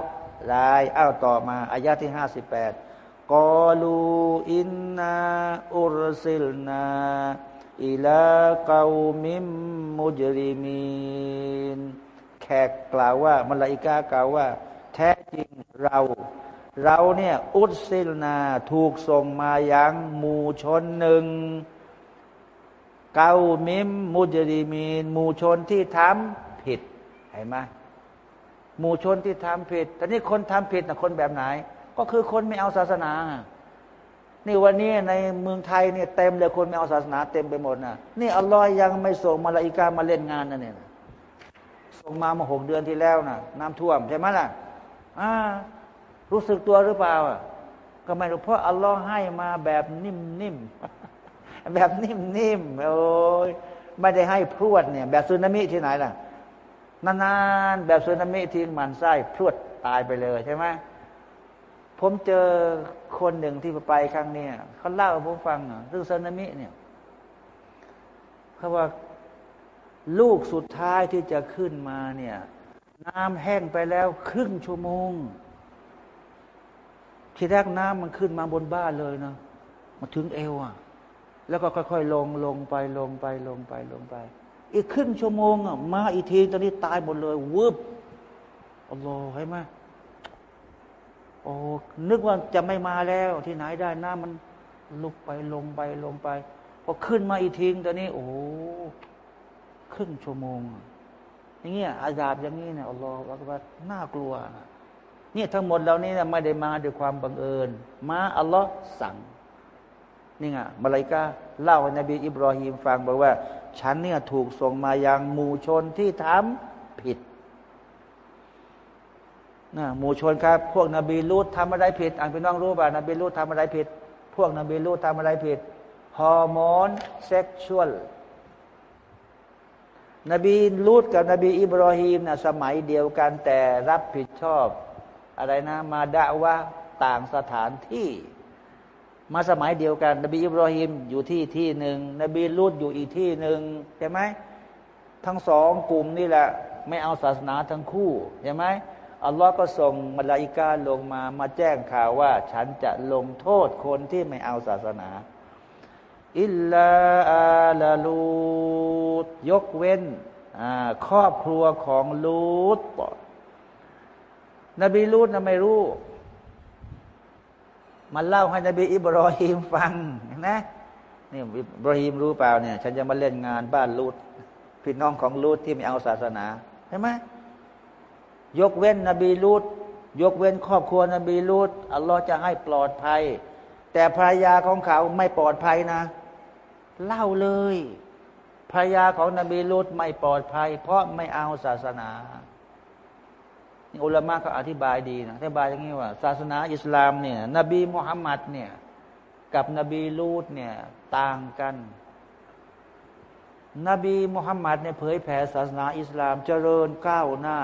ลายอ้าวต่อมาอายาที่ห้าสิบแปดกอลูอินนาอุรสิลนา อิลาเกามิมมุจริมีนแขกกล่าวว่ามาลาอิกากล่าวว่า แท้จริงเรา เราเนี่ย อุรสิลนาถูกส่งมายังหมู่ชนหนึ่งเกามิมมุจริมีนหมู่ชนที่ทำผิดเห็นไหมหมู่ชนที่ทำผิดแต่นี่คนทำผิดนะคนแบบไหน ก็คือคนไม่เอาศาสนา นี่วันนี้ในเมืองไทยเนี่ยเต็มเลยคนไม่เอาศาสนาเต็มไปหมดนะนี่อัลลอฮ์ยังไม่ส่งมาลาอิกามาเล่นงานนั่นเนี่ยส่งมามาหกเดือนที่แล้วนะน้ำท่วมใช่ไหมล่ะอ่ารู้สึกตัวหรือเปล่าก็ไม่รู้เพราะอัลลอฮ์ให้มาแบบนิ่มๆแบบนิ่มๆโอ้ยไม่ได้ให้พรวดเนี่ย แบบซึนามิที่ไหนล่ะนานๆแบบสึนามิทิ้งมันไส้พรวดตายไปเลยใช่ไหมผมเจอ คนหนึ่งที่ไปครั้งนี้เขาเล่าให้ผมฟังเรื่องสึนามิเนี่ยเขาว่าลูกสุดท้ายที่จะขึ้นมาเนี่ย น้ำแห้งไปแล้วครึ่งชั่วโมง ทีแรกน้ำมันขึ้นมาบนบ้านเลยเนาะมาถึงเอวอะ แล้วก็ค่อยๆลงลงไปลงไปลงไปลงไป อีกครึ่งชั่วโมงอะมาอีกทีตอนนี้ตายหมดเลยวืบอัลลอฮ์ให้ไหม โอ้นึกว่าจะไม่มาแล้วที่ไหนได้น้ำมันลุกไปลงไปลงไปพอขึ้นมาอีกทีตอนนี้ โอ้ครึ่งชั่วโมง อย่างเงี้ยอาญาบอย่างนี้เนี่ยอัลลอฮฺว่าน่ากลัวนะเนี่ยทั้งหมดเหล่านี้ไม่ได้มาด้วยความบังเอิญ มาอัลลอฮ์สั่ง นี่ไงมลาอิกาเล่าให้นบีอิบรอฮีมฟังบอกว่า ฉันเนี่ยถูกส่งมายังหมู่ชนที่ทำผิด นะหมู่ชนครับ พวกนบีลูดทำอะไรผิดอ่านพี่น้องรู้ป่ะนบีลูดทำอะไรผิด พวกนบีลูดทำอะไรผิด homosexualนบีลูดกับนบีอิบรอฮีมนะสมัยเดียวกันแต่รับผิดชอบ อะไรนะ มาด่าว่าต่างสถานที่ มาสมัยเดียวกัน นบีอิบรอฮีมอยู่ที่ที่หนึ่งนบีลูดอยู่อีกที่หนึ่งใช่ไหมทั้งสองกลุ่มนี่แหละ ไม่เอาศาสนาทั้งคู่ใช่ไหม อัลลอฮ์ก็ส่งมาลาอิกาลงมามาแจ้งข่าวว่า ฉันจะลงโทษคนที่ไม่เอาศาสนา อิลลาอาลาลูดยกเว้นครอบครัวของลูดนบีลูดนะไม่รู้ มันเล่าให้นบีอิบรอฮิมฟังนะนี่อิบรอฮิมรู้เปล่าเนี่ย ฉันจะมาเล่นงานบ้านลูดพี่น้องของลูดที่ไม่เอาศาสนาใช่ไหม ยกเว้นนบีลูดยกเว้นครอบครัวนบีลูดอัลลอฮ์จะให้ปลอดภัย แต่ภรรยาของเขาไม่ปลอดภัยนะ เล่าเลยภรรยาของนบีลูตไม่ปลอดภัย เพราะไม่เอาศาสนาอุลามะเขาอธิบายดีนะอธิบายอย่างนี้ว่า ศาสนาอิสลามเนี่ย นบีมุฮัมมัดเนี่ย กับนบีลูตเนี่ย ต่างกัน นบีมุฮัมมัดเนี่ยเผยแผ่ศาสนาอิสลามเจริญก้าวหน้า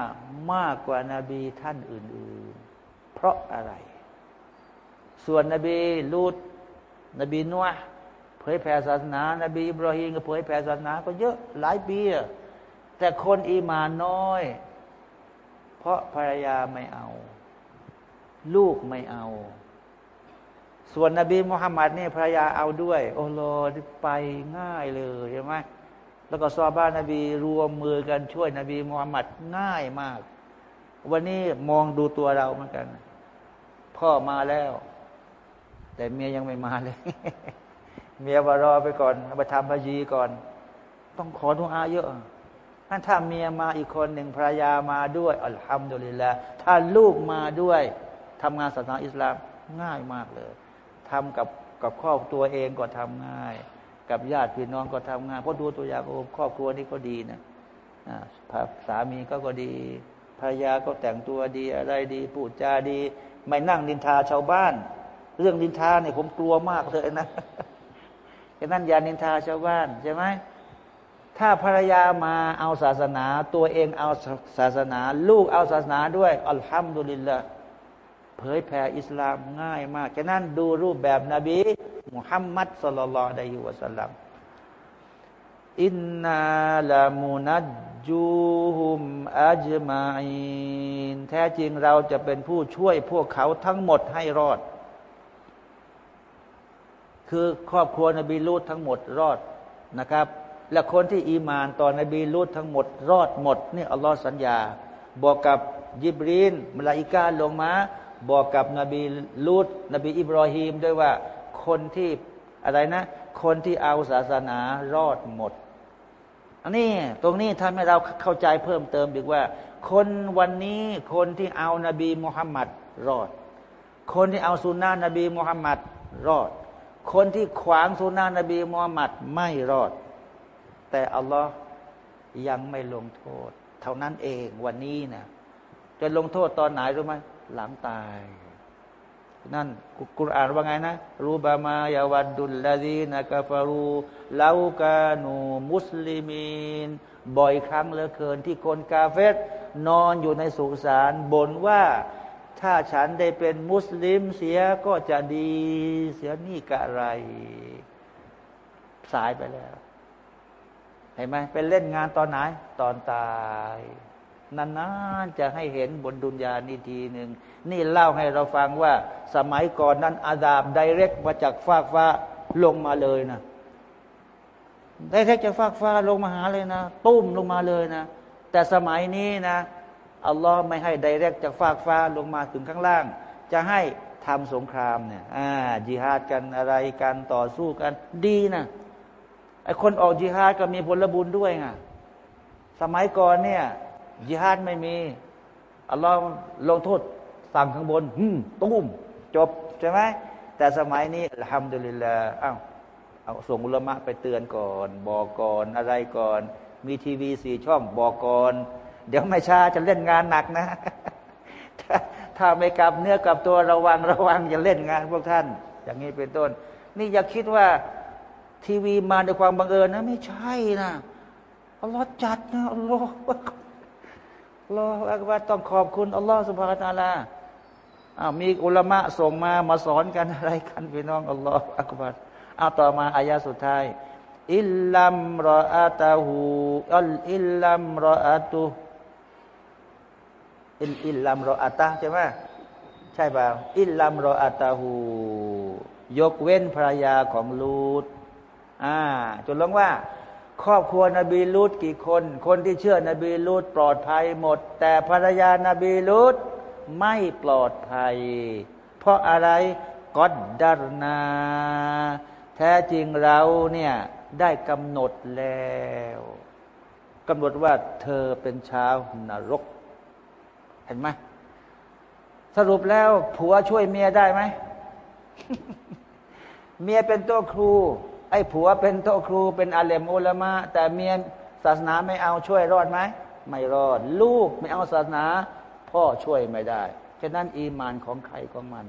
มากกว่านาบีท่านอื่น ๆ เพราะอะไร ส่วนนบีลูตนบีนัวเผยแผ่ศาสนา นบีอิบราฮิมก็เผยแผ่ศาสนา ก็เยอะหลายปีแต่คนอีมานน้อย เพราะภรรยาไม่เอา ลูกไม่เอา ส่วนนบีมุฮัมมัดเนี่ยภรรยาเอาด้วย โอ้โหไปง่ายเลยใช่ไหม แล้วก็ซอบ้านนบีรวมมือกันช่วยนบีมุฮัมมัดง่ายมาก วันนี้มองดูตัวเราเหมือนกัน พ่อมาแล้ว แต่เมียยังไม่มาเลย เมียว่ารอไปก่อนไปทำพยีก่อน ต้องขอทุอาเยอะนั่นถ้าเมียมาอีกคนหนึ่งภรรยามาด้วยอัลฮัมดุลิลละถ้าลูกมาด้วยทำงานศาสนาอิสลามง่ายมากเลยทำกับกับครอบตัวเองก็ทำง่าย กับญาติพี่น้องก็ทำงายเพราะดูตัวอย่างโอ้ครอบครัวนี้ก็ดีนะสามีก็ก็ดีภรรยาก็แต่งตัวดีอะไรดีพูดจาดี ไม่นั่งดินทาชาวบ้าน เรื่องดินทาเนี่ยผมกลัวมากเลยนะฉะนั้นอย่านินทาชาวบ้านใช่ไหมถ้าภรรยามาเอาศาสนา ตัวเองเอาศาสนา ลูกเอาศาสนาด้วยอัลฮัมดุลิลละ เผยแผ่อิสลามง่ายมากฉะนั้นดูรูปแบบนบีมุฮัมมัดสุลลัลอะลัยฮิวะสัลลัมإنا لمنجوهم أجمعين แท้จริงเราจะเป็นผู้ช่วยพวกเขาทั้งหมดให้รอด คือครอบครัวนบีลูดทั้งหมดรอดนะครับ และคนที่อีมานต่อนบีลูดทั้งหมด รอดหมดนี่อัลลอฮ์สัญญา บอกกับยิบรีลมลาอิกาลงมา บอกกับนบีลูดนบีอิบรอฮีมด้วยว่าคนที่อะไรนะ คนที่เอาศาสนารอดหมด อันนี้ตรงนี้ทำให้เราเข้าใจเพิ่มเติมอีกว่า คนวันนี้คนที่เอานาบีมุฮัมมัดรอด คนที่เอาสุนนะนบีมุฮัมมัดรอด คนที่ขวางสุนานะบีมูฮัมมัดไม่รอด แต่อัลลอฮ์ยังไม่ลงโทษ เท่านั้นเองวันนี้นะจะลงโทษตอนไหนรู้ไหม หลังตาย นั่นกุรอานว่าไงนะ รูบามายาวัดดุลลาดีนะกาฟารูลาวกานูมุสลิมีน บ่อยครั้งเหลือเกินที่คนกาเฟตนอนอยู่ในสุสานบ่นว่าถ้าฉันได้เป็นมุสลิมเสียก็จะดีเสียนี่กะไร สายไปแล้ว เห็นไหมเป็นเล่นงานตอนไหน ตอนตาย นานๆจะให้เห็นบนดุนยานี่ทีหนึ่งนี่เล่าให้เราฟังว่า สมัยก่อนนั้นอาดาบไดเรกมาจากฟากฟ้าลงมาเลยนะไดเรกจากฟากฟ้าลงมาหาเลยนะตุ้มลงมาเลยนะ แต่สมัยนี้นะอัลลอฮ์ไม่ให้ไดเรกจากฟากฟ้าลงมาถึงข้างล่าง จะให้ทำสงครามเนี่ยอ่าจิฮาดกันอะไรกันต่อสู้กัน ดีนะไอคนออกจิฮาดก็มีผลบุญด้วยไงสมัยก่อนเนี่ย ยิฮาดไม่มีอัลลอฮ์ลงโทษสั่งข้างบนหืมตุ้มจบใช่ไหมแต่สมัยนี้ทำดุลิลาอ้าวเอาส่งอุลมะไปเตือนก่อน บอกก่อนอะไรก่อน มีทีวีสี่ช่องบอกก่อน เดี๋ยวไม่ช้าจะเล่นงานหนักนะ ถ้าไม่กลับเนื้อกลับตัวระวังระวังจะเล่นงานพวกท่าน อย่างนี้เป็นต้น นี่อย่าคิดว่าทีวีมาด้วยความบังเอิญนะ ไม่ใช่นะอัลลอฮ์จัดนะอัลลอฮ์ รออักบัต้องขอบคุณอัลลอฮฺสุบฮานาลาอามีอุลามะส่งมามาสอนกันอะไรกันพี่น้องอัลลอฮฺอักบัรเอาต่อมาอายาสุดท้ายอิลลัมรออาตาหูอัลอิลลัมรออาตุอิลอิลลัมรออาตาใช่ไหมใช่เปล่าอิลลัมรออาตาหูยกเว้นภรรยาของลูดอ่าจนลงว่า ครอบครัวนบีลูตกี่คน คนที่เชื่อนบีลูตปลอดภัยหมด แต่ภรรยานบีลูตไม่ปลอดภัย เพราะอะไรกอดดารนา แท้จริงเราเนี่ยได้กำหนดแล้วกำหนดว่าเธอเป็นชาวนรก เห็นไหมสรุปแล้วผัวช่วยเมียได้ไหม เมียเป็นตัวครู ไอ้ผัวเป็นโตครูเป็นอาเลมอุลามะแต่เมียศาสนาไม่เอาช่วยรอดไหมไม่รอด ลูกไม่เอาศาสนา พ่อช่วยไม่ได้ฉะนั้นอีมานของใครของมัน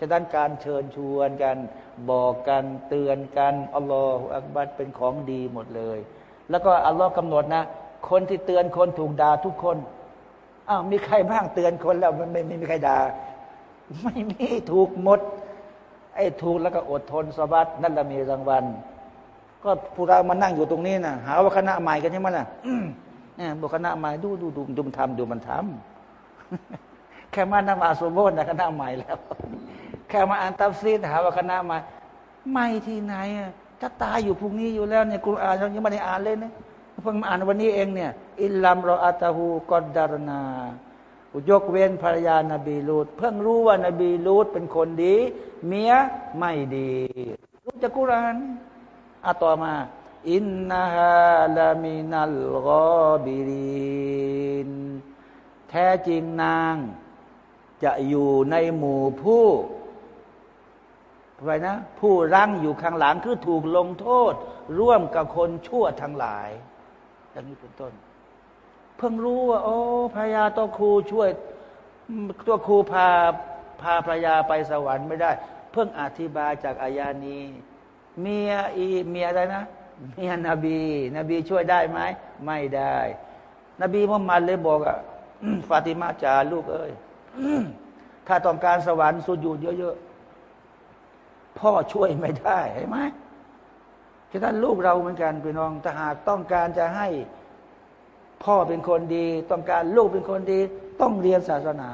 ฉะนั้นการเชิญชวนกันบอกกันเตือนกันอัลลอฮฺอักบัดเป็นของดีหมดเลย แล้วก็อัลลอฮ์กำหนดนะ คนที่เตือนคนถูกด่าทุกคนอ้าวมีใครบ้างเตือนคนแล้วมันไม่ไม่มีใครด่าไม่มีถูกหมด ไอ้ถูกแล้วก็อดทนสบัดนั่นละมีรางวัล ก็พวกเรามานั่งอยู่ตรงนี้นะหาว่าคณะใหม่กันใช่ไหมล่ะเนี่ยบุคณะใหม่ดูดูดูดูมันทำดูมันทำแค่มานามาสุโบนนะคณะใหม่แล้ว แค่มาอ่านตัฟซีดหาว่าคณะใหม่ใหม่ที่ไหนจะตายอยู่พรุ่งนี้อยู่แล้วเนี่ยกุรอานยังไม่ได้อ่านเลยนะเพิ่งมาอ่านวันนี้เองเนี่ย อิลลัมรออัตาหูกอดดารนา ยกเว้นภรรยานาบีลูดเพิ่งรู้ว่านาบีลูดเป็นคนดี เมียไม่ดี รู้จักกุรานอาต่อมา อินนาฮาลามินัลกอบิรินแท้จริงนาง จะอยู่ในหมู่ผู้อะไรนะ ผู้รั้งอยู่ข้างหลังคือถูกลงโทษ ร่วมกับคนชั่วทั้งหลายอย่างนี้เป็นต้น เพิ่งรู้ว่า โอ้พระยาตัวครูช่วยตัวครูพาพาพระยาไปสวรรค์ไม่ได้ เพิ่งอธิบายจากอายานีเมียอีเมียอะไรนะเมียนบี นบีช่วยได้ไหมไม่ได้ นบีมุฮัมมัดเลยบอกอะฟาติมาจาลูกเอ้ยถ้าต้องการสวรรค์สุญูดเยอะๆพ่อช่วยไม่ได้เห็นไหมฉะนั้นลูกเราเหมือนกันพี่น้องถ้าหากต้องการจะให้ พ่อเป็นคนดี ต้องการลูกเป็นคนดี ต้องเรียนศาสนา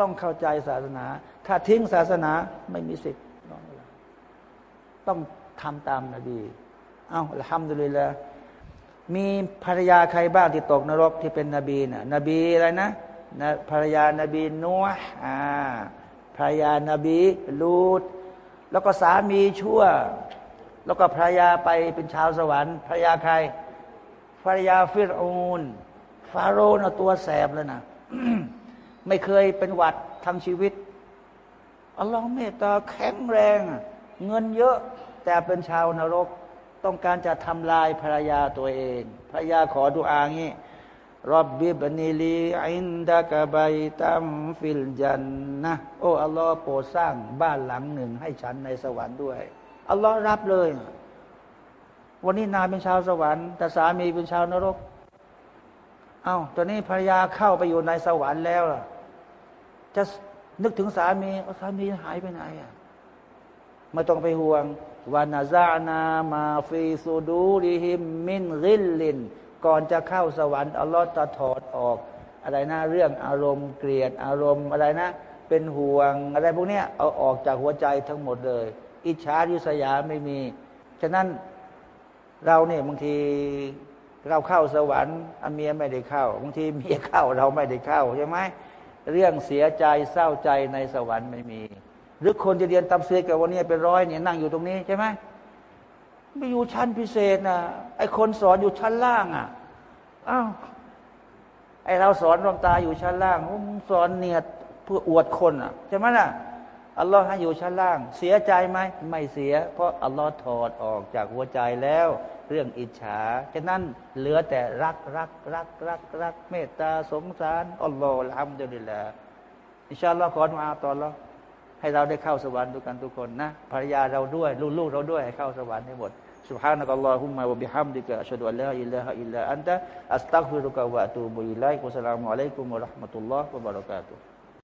ต้องเข้าใจศาสนา ถ้าทิ้งศาสนาไม่มีสิทธิ์ต้องทำตามนาบีเอาทำดูเลยละมีภรรยาใครบ้างที่ตกนรกที่เป็นนบีนะ่ะนบีอะไรนะนะภรรยานบีนัวอ่าภรรยานบีลูดแล้วก็สามีชั่ว แล้วก็ภรรยาไปเป็นชาวสวรรค์ภรรยาใคร ภรรยาฟิรอูนฟาโรห์นะตัวแสบเลยนะไม่เคยเป็นหวัดทั้งชีวิตอัลลอฮ์เมตตาแข็งแรง เงินเยอะแต่เป็นชาวนรก ต้องการจะทำลายภรรยาตัวเองภรรยาขอดุอางี้رب ابن لي عندك بيتا في الجنة โอ้อัลลอฮ์โปรดสร้างบ้านหลังหนึ่งให้ฉันในสวรรค์ด้วยอัลลอฮ์รับเลย วันนี้นายเป็นชาวสวรรค์แต่สามีเป็นชาวนรก เอ้าตอนนี้ภรรยาเข้าไปอยู่ในสวรรค์แล้วล่ะ จะนึกถึงสามีสามีหายไปไหนอะไม่ต้องไปห่วงวานาซานามาฟีซูดูริฮิมมินริลลิน ก่อนจะเข้าสวรรค์อัลลอฮ์จะถอดออก อะไรนะเรื่องอารมณ์เกลียด อารมณ์อะไรนะ เป็นห่วงอะไรพวกนี้เอาออกจากหัวใจทั้งหมดเลย อิจฉาริษยาไม่มี ฉะนั้น เราเนี่ยบางทีเราเข้าสวรรค์อเมียไม่ได้เข้าบางทีเมียเข้าเราไม่ได้เข้าใช่ไหมเรื่องเสียใจเศร้าใจในสวรรค์ไม่มี หรือคนจะเรียนตับเสียกับวันนี้เป็นร้อยเนี่ยนั่งอยู่ตรงนี้ใช่ไหมไม่อยู่ชั้นพิเศษนะไอคนสอนอยู่ชั้นล่างอะอ้าวไอเราสอนดวงตาอยู่ชั้นล่างสอนเนียดเพื่ออวดคนอะใช่ไหมล่ะ อัลลอฮ์ให้อยู่ชั้นล่าง เสียใจไหมไม่เสีย เพราะอัลลอฮ์ถอดออกจากหัวใจแล้วเรื่องอิจฉา ฉะนั้นเหลือแต่รักรักรักรักรักเมตตาสงสารอัลลอฮฺทำเดียวดีแล้วอินชาอัลลอฮ์ขอมาตอนเราให้เราได้เข้าสวรรค์ด้วยกันทุกคนนะภรรยาเราด้วย ลูกๆเราด้วยให้เข้าสวรรค์ให้หมด سبحانك اللهم وبحمدك أشهد أن لا إله إلا أنت أستغفرك وأتوب إليك والسلام عليكم ورحمة الله وبركاته